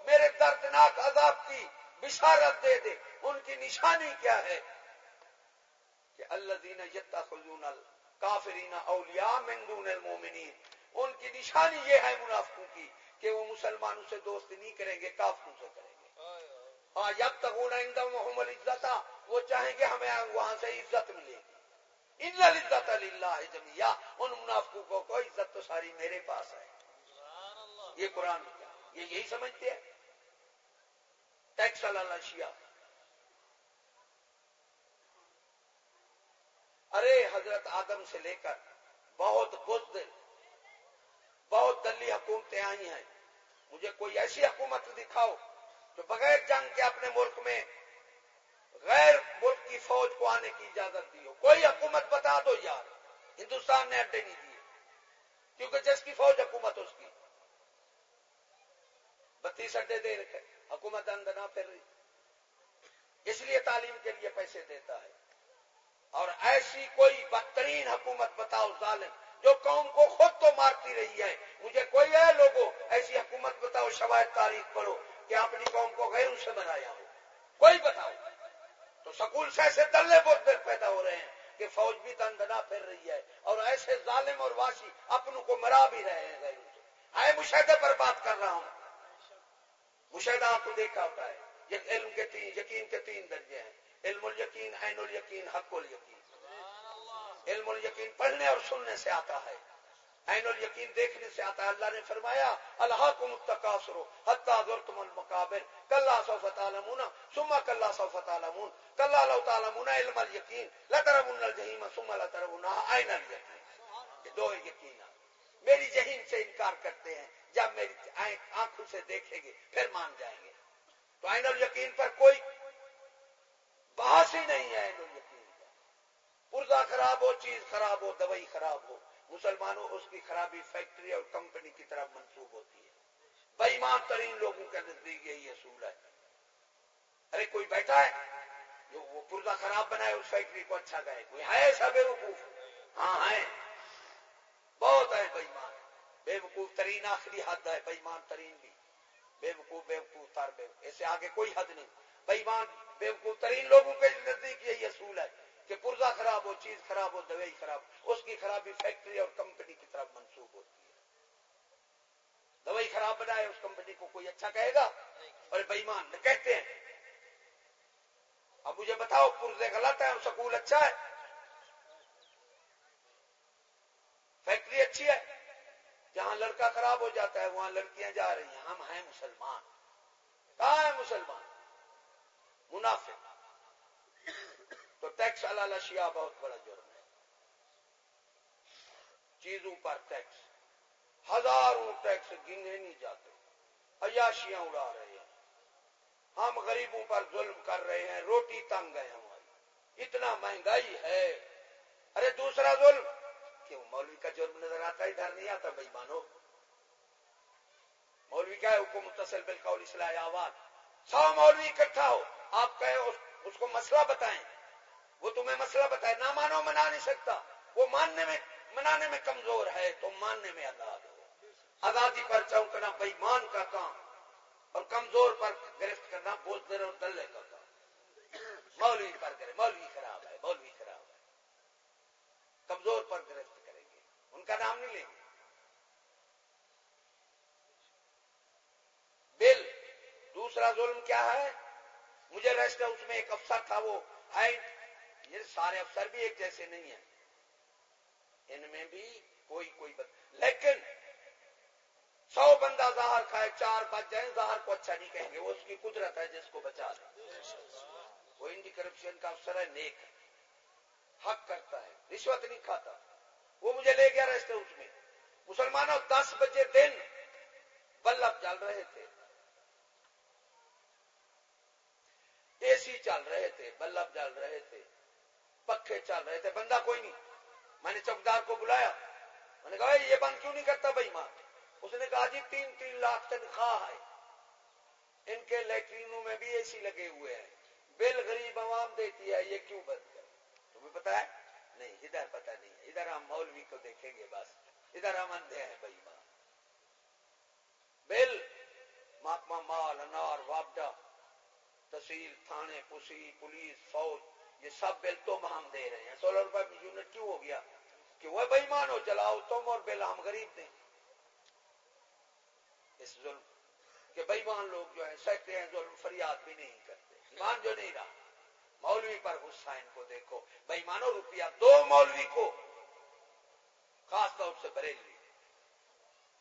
میرے دردناک عذاب کی بشارت دے دے۔ ان کی نشانی کیا ہے؟ کہ اللہ دین یتخذون الکافرین اولیاء من دون المومنین ان کی نشانی یہ ہے منافقوں کی کہ وہ مسلمانوں سے دوست نہیں کریں گے کافروں سے کریں گے۔ ہاں جب تک وہ محمد عزت وہ چاہیں گے ہمیں وہاں سے عزت ملے گی۔ ان عزت اللہ جمیا ان منافقوں کو کوئی عزت تو ساری میرے پاس ہے۔ یہ قرآن کیا یہ یہی سمجھتے ہیں؟ ٹیکس اللہ شیعہ۔ ارے، حضرت آدم سے لے کر بہت بزدل بہت دلی حکومتیں آئی ہیں۔ مجھے کوئی ایسی حکومت دکھاؤ جو بغیر جنگ کے اپنے ملک میں غیر ملک کی فوج کو آنے کی اجازت دی ہو۔ کوئی حکومت بتا دو یار، ہندوستان نے اڈے نہیں دیے۔ کیونکہ جس کی فوج حکومت اس کی۔ بتیس اڈے دے رکھے، حکومت اندر نہ پھر۔ رہی اس لیے تعلیم کے لیے پیسے دیتا ہے۔ اور ایسی کوئی بدترین حکومت بتاؤ، ظالم، جو قوم کو خود تو مارتی رہی ہے۔ مجھے کوئی ہے لوگوں ایسی حکومت بتاؤ شوائد تاریخ پڑھو کہ اپنی قوم کو غیروں سے بنایا ہو۔ کوئی بتاؤ۔ تو سکول سے ایسے دلے بہت پیدا ہو رہے ہیں کہ فوج بھی دندنا پھر رہی ہے اور ایسے ظالم اور واشی اپنوں کو مرا بھی رہے ہیں غیروں سے آئے مشاہدے پر بات کر رہا ہوں۔ مشاہدہ آپ کو دیکھا ہوتا ہے۔ یہ علم کے تین، یقین کے تین درجے ہیں۔ علم الیقین، عین الیقین، حق الیقین۔ علم الیقین پڑھنے اور سننے سے آتا ہے۔ عین الیقین دیکھنے سے آتا ہے اللہ نے فرمایا اللہ کو متقاصر حتہ تم المقابر، کلّا سوف تعلمون، ثم کلّا سوف تعلمون، کلّا لو تعلمون علم الیقین، لترون الجحیم، ثم لترون عین الیقین۔ یہ دو یقین میری ذہین سے انکار کرتے ہیں، جب میری آنکھوں سے دیکھیں گے، پھر مان جائیں گے۔ تو عین الیقین پر کوئی بحث ہی نہیں ہے، عین الیقین پرزا خراب ہو، چیز خراب ہو، دوائی خراب ہو۔ مسلمانوں اس کی خرابی فیکٹری اور کمپنی کی طرف منسوخ ہوتی ہے۔ بےمان ترین لوگوں کے نزدیک یہی اصول ہے۔ ارے کوئی بیٹھا ہے جو وہ پرزا خراب بنائے اس فیکٹری کو اچھا گئے کوئی ہے ایسا بے وقوف؟ ہاں ہے۔ بہت ہے بےمان بے وقوف ترین آخری حد ہے بےمان ترین بھی۔ بے وقوف بے وقوف، تر بے ایسے آگے کوئی حد نہیں۔ بےمان بے وقوف ترین لوگوں کے نزدیک یہی اصول ہے۔ کہ پرزا خراب ہو، چیز خراب ہو دوائی خراب اس کی خرابی فیکٹری اور کمپنی کی طرف منسوخ ہوتی ہے۔ دوائی خراب بنائے، اس کمپنی کو کوئی اچھا کہے گا؟ اور بےمان کہتے ہیں۔ اب مجھے بتاؤ پورزے غلط ہے سکول اچھا ہے؟ فیکٹری اچھی ہے؟ جہاں لڑکا خراب ہو جاتا ہے، وہاں لڑکیاں جا رہی ہیں۔ ہم ہیں مسلمان۔ کہاں ہے مسلمان؟ منافع تو ٹیکس اللہ شیعہ بہت بڑا جرم ہے۔ چیزوں پر ٹیکس ہزاروں ٹیکس گنے نہیں جاتے۔ عیاشیاں اڑا رہے ہیں۔ ہم غریبوں پر ظلم کر رہے ہیں۔ روٹی تنگ ہے ہماری۔ اتنا مہنگائی ہے۔ ارے دوسرا ظلم۔ کیوں؟ مولوی کا جرم نظر آتا ادھر نہیں آتا، بھائی مانو۔ مولوی کیا ہے حکم متصل بالقول اصلاح آواز سو مولوی اکٹھا ہو۔ آپ کہے اس کو مسئلہ بتائیں۔ وہ تمہیں مسئلہ بتائے، نہ مانو منا نہیں سکتا۔ وہ ماننے میں، منانے میں کمزور ہے، تو ماننے میں آزاد ہو۔ آزادی پر چونکنا بےمان کا کام، اور کمزور پر گرفت کرنا بوجھ اور دلے کا کام۔ مولوی پر کرے مولوی خراب ہے، مولوی خراب ہے۔ کمزور پر گرفت کریں گے۔ ان کا نام نہیں لیں گے۔ بل، دوسرا ظلم کیا ہے؟ مجھے ریسٹ اس میں ایک افسر تھا، وہ ہائٹ یہ سارے افسر بھی ایک جیسے نہیں ہیں۔ ان میں بھی کوئی کوئی بند لیکن سو بندہ زہر کھائے، چار بچ جائیں، زہر کو اچھا نہیں کہیں گے۔ وہ اس کی قدرت ہے جس کو بچا دے وہ انڈی کرپشن کا افسر ہے، نیک حق کرتا ہے، رشوت نہیں کھاتا۔ وہ مجھے لے گیا رہتے اس میں۔ مسلمانوں، دس بجے دن بلب چل رہے تھے۔ اے سی چل رہے تھے، بلب چل رہے تھے۔ پکے چل رہے تھے، بندہ کوئی نہیں۔ میں نے چوکدار کو بلایا۔ میں نے کہا یہ بند کیوں نہیں کرتا بھائی ماں؟ اس نے کہا جی تین تین لاکھ تنخواہ ہے۔ ان کے لیٹرینوں میں بھی اے سی لگے ہوئے ہیں۔ بل غریب عوام دیتی ہے، یہ کیوں بند کر تمہیں پتا ہے؟ نہیں، ادھر پتا نہیں ہے۔ ادھر ہم مولوی کو دیکھیں گے بس۔ ادھر ہم اندھے ہیں بھائی ماں۔ بل، محکمہ مال، انار وابڈا تحصیل، تھانے، پوسی، پولیس، فوج۔ یہ سب بل تم ہم دے رہے ہیں۔ سولہ روپئے یونٹ کیوں ہو گیا؟ کہ وہ بھائی مانو چلاؤ تم اور بل ہم غریب دیں۔ اس ظلم کہ بھائی مان لوگ جو ہیں سہتے ہیں، ظلم فریاد بھی نہیں کرتے۔ ایمان جو نہیں رہا، مولوی پر غصہ ان کو دیکھو۔ بھائی مانو روپیہ دو مولوی کو، خاص طور سے بریلی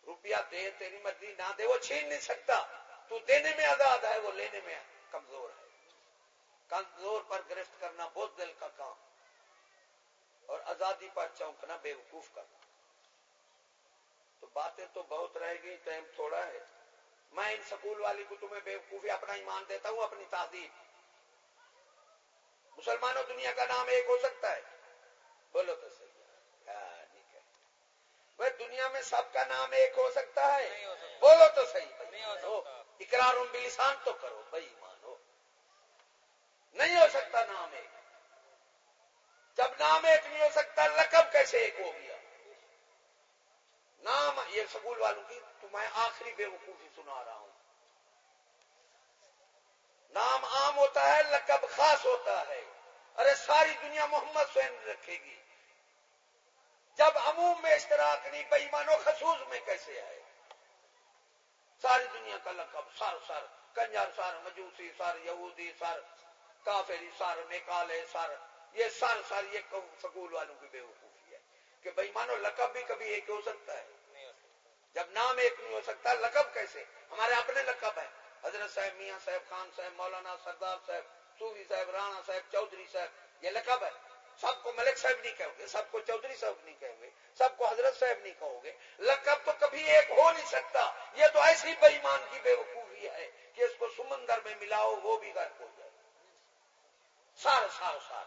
روپیہ دے، تیری مرضی نہ دے، وہ چھین نہیں سکتا۔ تو دینے میں آزاد ہے، وہ لینے میں کمزور ہے۔ کمزور پر گرفت کرنا بہت دل کا کام۔ اور آزادی پر چونکنا بے وقوف کرنا۔ تو باتیں تو بہت رہ گئی ٹائم تھوڑا ہے۔ میں ان سکول والی کو تمہیں بے وقوفی اپنا ایمان دیتا ہوں اپنی تہذیب۔ مسلمانوں دنیا کا نام ایک ہو سکتا ہے۔ بولو تو صحیح۔ بھائی دنیا میں سب کا نام ایک ہو سکتا ہے۔ بولو تو صحیح۔ اقرار بلسان تو کرو۔ بھائی نہیں ہو سکتا نام ایک۔ جب نام ایک نہیں ہو سکتا، لقب کیسے ایک ہو گیا؟ نام، یہ سکول والوں کی، تو میں آخری بے وقوفی سنا رہا ہوں۔ نام عام ہوتا ہے، لقب خاص ہوتا ہے۔ ارے، ساری دنیا محمد سین رکھے گی۔ جب عموم میں اشتراک نہیں بئی مانو خصوص میں کیسے آئے؟ ساری دنیا کا لقب سر سر کنجر سر مجوسی سر یہودی سر کافری سر میکالے سر یہ سر سر یہ سکول والوں کی بے وقوفی ہے کہ بھائی مانو لقب بھی کبھی ایک ہو سکتا ہے۔ جب نام ایک نہیں ہو سکتا لقب کیسے؟ ہمارے اپنے لقب ہے حضرت صاحب میاں صاحب خان صاحب مولانا سردار صاحب صوفی صاحب رانا صاحب چودھری صاحب یہ لقب ہے۔ سب کو ملک صاحب نہیں کہو گے سب کو چودھری صاحب نہیں کہیں گے سب کو حضرت صاحب نہیں کہو گے۔ لقب تو کبھی ایک ہو نہیں سکتا۔ یہ تو ایسی بےمان کی بے وقوفی ہے کہ اس کو سمندر میں ملاؤ وہ بھی غرق ہو جائے۔ سار سار سار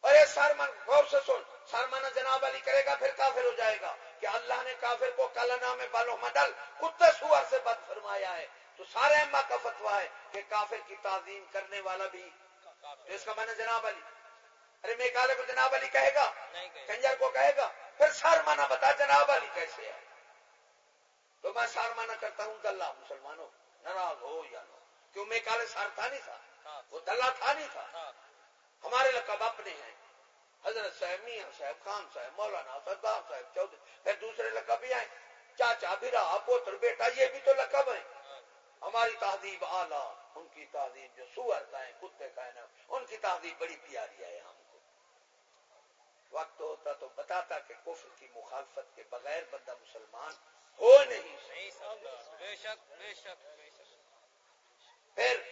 اور یہ سار من غور سے سن سار مانا جناب علی کرے گا پھر کافر ہو جائے گا کہ اللہ نے کافر کو کلنا میں بالو مڈل کتے سوار سے بد فرمایا ہے۔ تو سارے اما کا فتوا ہے کہ کافر کی تعظیم کرنے والا بھی تو اس کا مانا جناب علی۔ ارے میں کالے کو جناب علی کہے گا؟ کنجر کو کہے گا؟ پھر سار مانا بتا جناب علی کیسے ہے؟ تو میں سار مانا کرتا ہوں دلہ مسلمانوں ناراض ہو یا نہ کیوں؟ میں کالے سار تھا نہیں تھا۔ وہ دلہ تھا نہیں تھا۔ ہمارے لقب اپنے ہیں۔ حضرت صاحب میاں صاحب خان صاحب مولانا سردار صاحب چودھری پھر دوسرے لقب بھی آئے چاچا بھی رہا پوتر بیٹا یہ بھی تو لقب ہے ہماری تہذیب اعلیٰ ان کی تہذیب جو سور کا ہے کتے کا ہے نا ان کی تہذیب بڑی پیاری ہے ہم کو۔ وقت ہوتا تو بتاتا کہ کفر کی مخالفت کے بغیر بندہ مسلمان ہو نہیں بے شک بے شک۔ پھر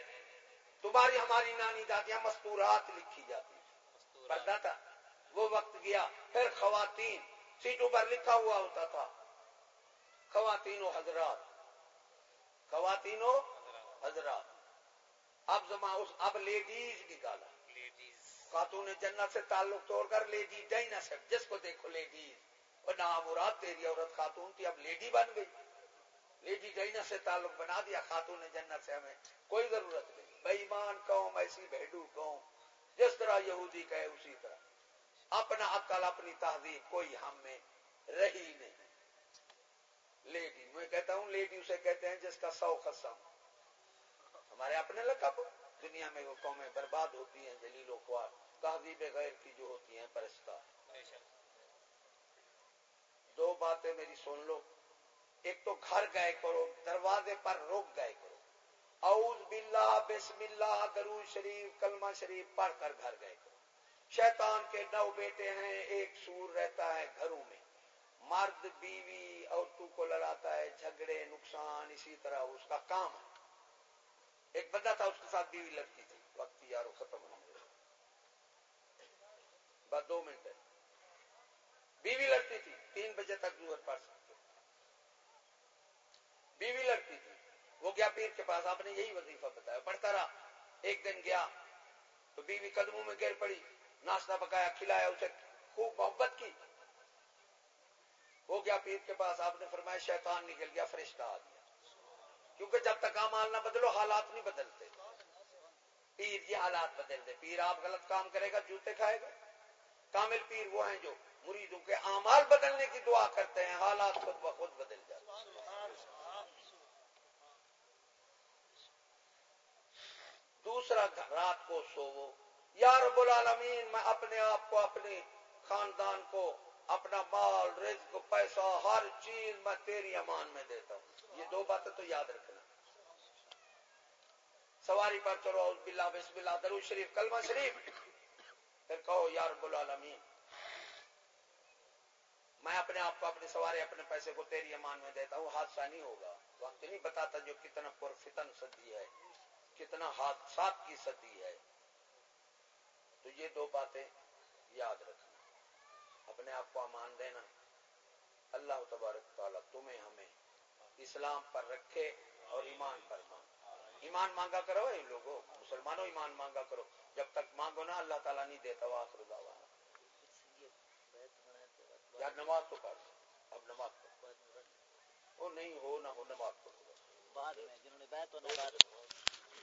تمہاری ہماری نانی دادیاں مستورات لکھی جاتی پڑھتا تھا۔ وہ وقت گیا۔ پھر خواتین، سیٹوں پر لکھا ہوا ہوتا تھا۔ خواتین و حضرات۔ خواتین و حضرات۔ اب زما اس، اب لیڈیز نکالا۔ خاتون جنت سے تعلق توڑ کر لیڈیز جی نہ جس کو دیکھو لیڈیز۔ اور نہ مراد تیری عورت خاتون تھی، اب لیڈی بن گئی۔ لیڈی ڈینا سے تعلق بنا دیا، خاتون جنت سے ہمیں کوئی ضرورت نہیں۔ بےمان قوم، ایسی بہڈو قوم، جس طرح یہودی کہے اسی طرح۔ اپنا عقل، اپنی تہذیب کوئی ہم میں رہی نہیں۔ لیڈی، میں کہتا ہوں لیڈی اسے کہتے ہیں جس کا سو قسم۔ ہمارے اپنے لقب، دنیا میں وہ قومیں برباد ہوتی ہیں، جلیل و خوار۔ تہذیب غیر کی جو ہوتی ہیں، پرستار۔ دو باتیں میری سن لو۔ ایک تو گھر گئے کرو، دروازے پر روک گئے کرو۔ اعوذ باللہ، بسم اللہ درو شریف، کلمہ شریف پڑھ کر گھر گئے شیطان کے نو بیٹے ہیں، ایک سور رہتا ہے گھروں میں۔ مرد، بیوی، عورتوں کو لڑاتا ہے، جھگڑے، نقصان، اسی طرح اس کا کام ہے۔ ایک بندہ تھا، اس کے ساتھ بیوی لڑتی تھی۔ وقت یارو ختم ہو گیا بس دو منٹ ہے۔ بیوی لڑتی تھی، تین بجے تک دور پڑھ سکتے۔ بیوی لڑتی تھی۔ وہ گیا پیر کے پاس، آپ نے یہی وظیفہ بتایا، پڑھتا رہا۔ ایک دن گیا، تو بیوی قدموں میں گر پڑی، ناشتہ پکایا، کھلایا، اسے خوب محبت کی۔ وہ گیا پیر کے پاس، آپ نے فرمایا، شیطان نکل گیا، فرشتہ آ گیا۔ کیونکہ جب تک امال نہ بدلو، حالات نہیں بدلتے۔ پیر یہ حالات بدل دے۔ پیر آپ غلط کام کرے گا، جوتے کھائے گا۔ کامل پیر وہ ہیں جو مریدوں کے امال بدلنے کی دعا کرتے ہیں، حالات خود بخود بدل جاتے دوسرا رات کو سوو۔ یا رب العالمین، میں اپنے آپ کو اپنے خاندان کو، اپنا مال، رزق، پیسہ، ہر چیز میں تیری امان میں دیتا ہوں۔ یہ دو باتیں تو یاد رکھنا۔ سواری پر چلو بلا بسم اللہ درو شریف، کلمہ شریف۔ پھر کہو، یا رب العالمین، میں اپنے آپ کو اپنے سوارے اپنے پیسے کو تیری امان میں دیتا ہوں۔ حادثہ نہیں ہوگا۔ وقت نہیں بتاتا جو کتنا پر فتن سدی ہے۔ کتنا حادثات کی صدی ہے۔ تو یہ دو باتیں یاد رکھنا۔ اپنے آپ کو امان دینا۔ اللہ تبارک تعالیٰ تمہیں ہمیں اسلام پر رکھے اور ایمان پر مانگ ایمان مانگا کرو ان لوگوں مسلمانوں ایمان مانگا کرو۔ جب تک مانگو نا، اللہ تعالیٰ نہیں دیتا، وہ آخر دعوا یار نماز تو پڑھ۔ اب نماز پڑھ۔ وہ نہیں، ہو نہ ہو، نماز پڑھو بعد میں جنہوں نے بیت ہونا بعد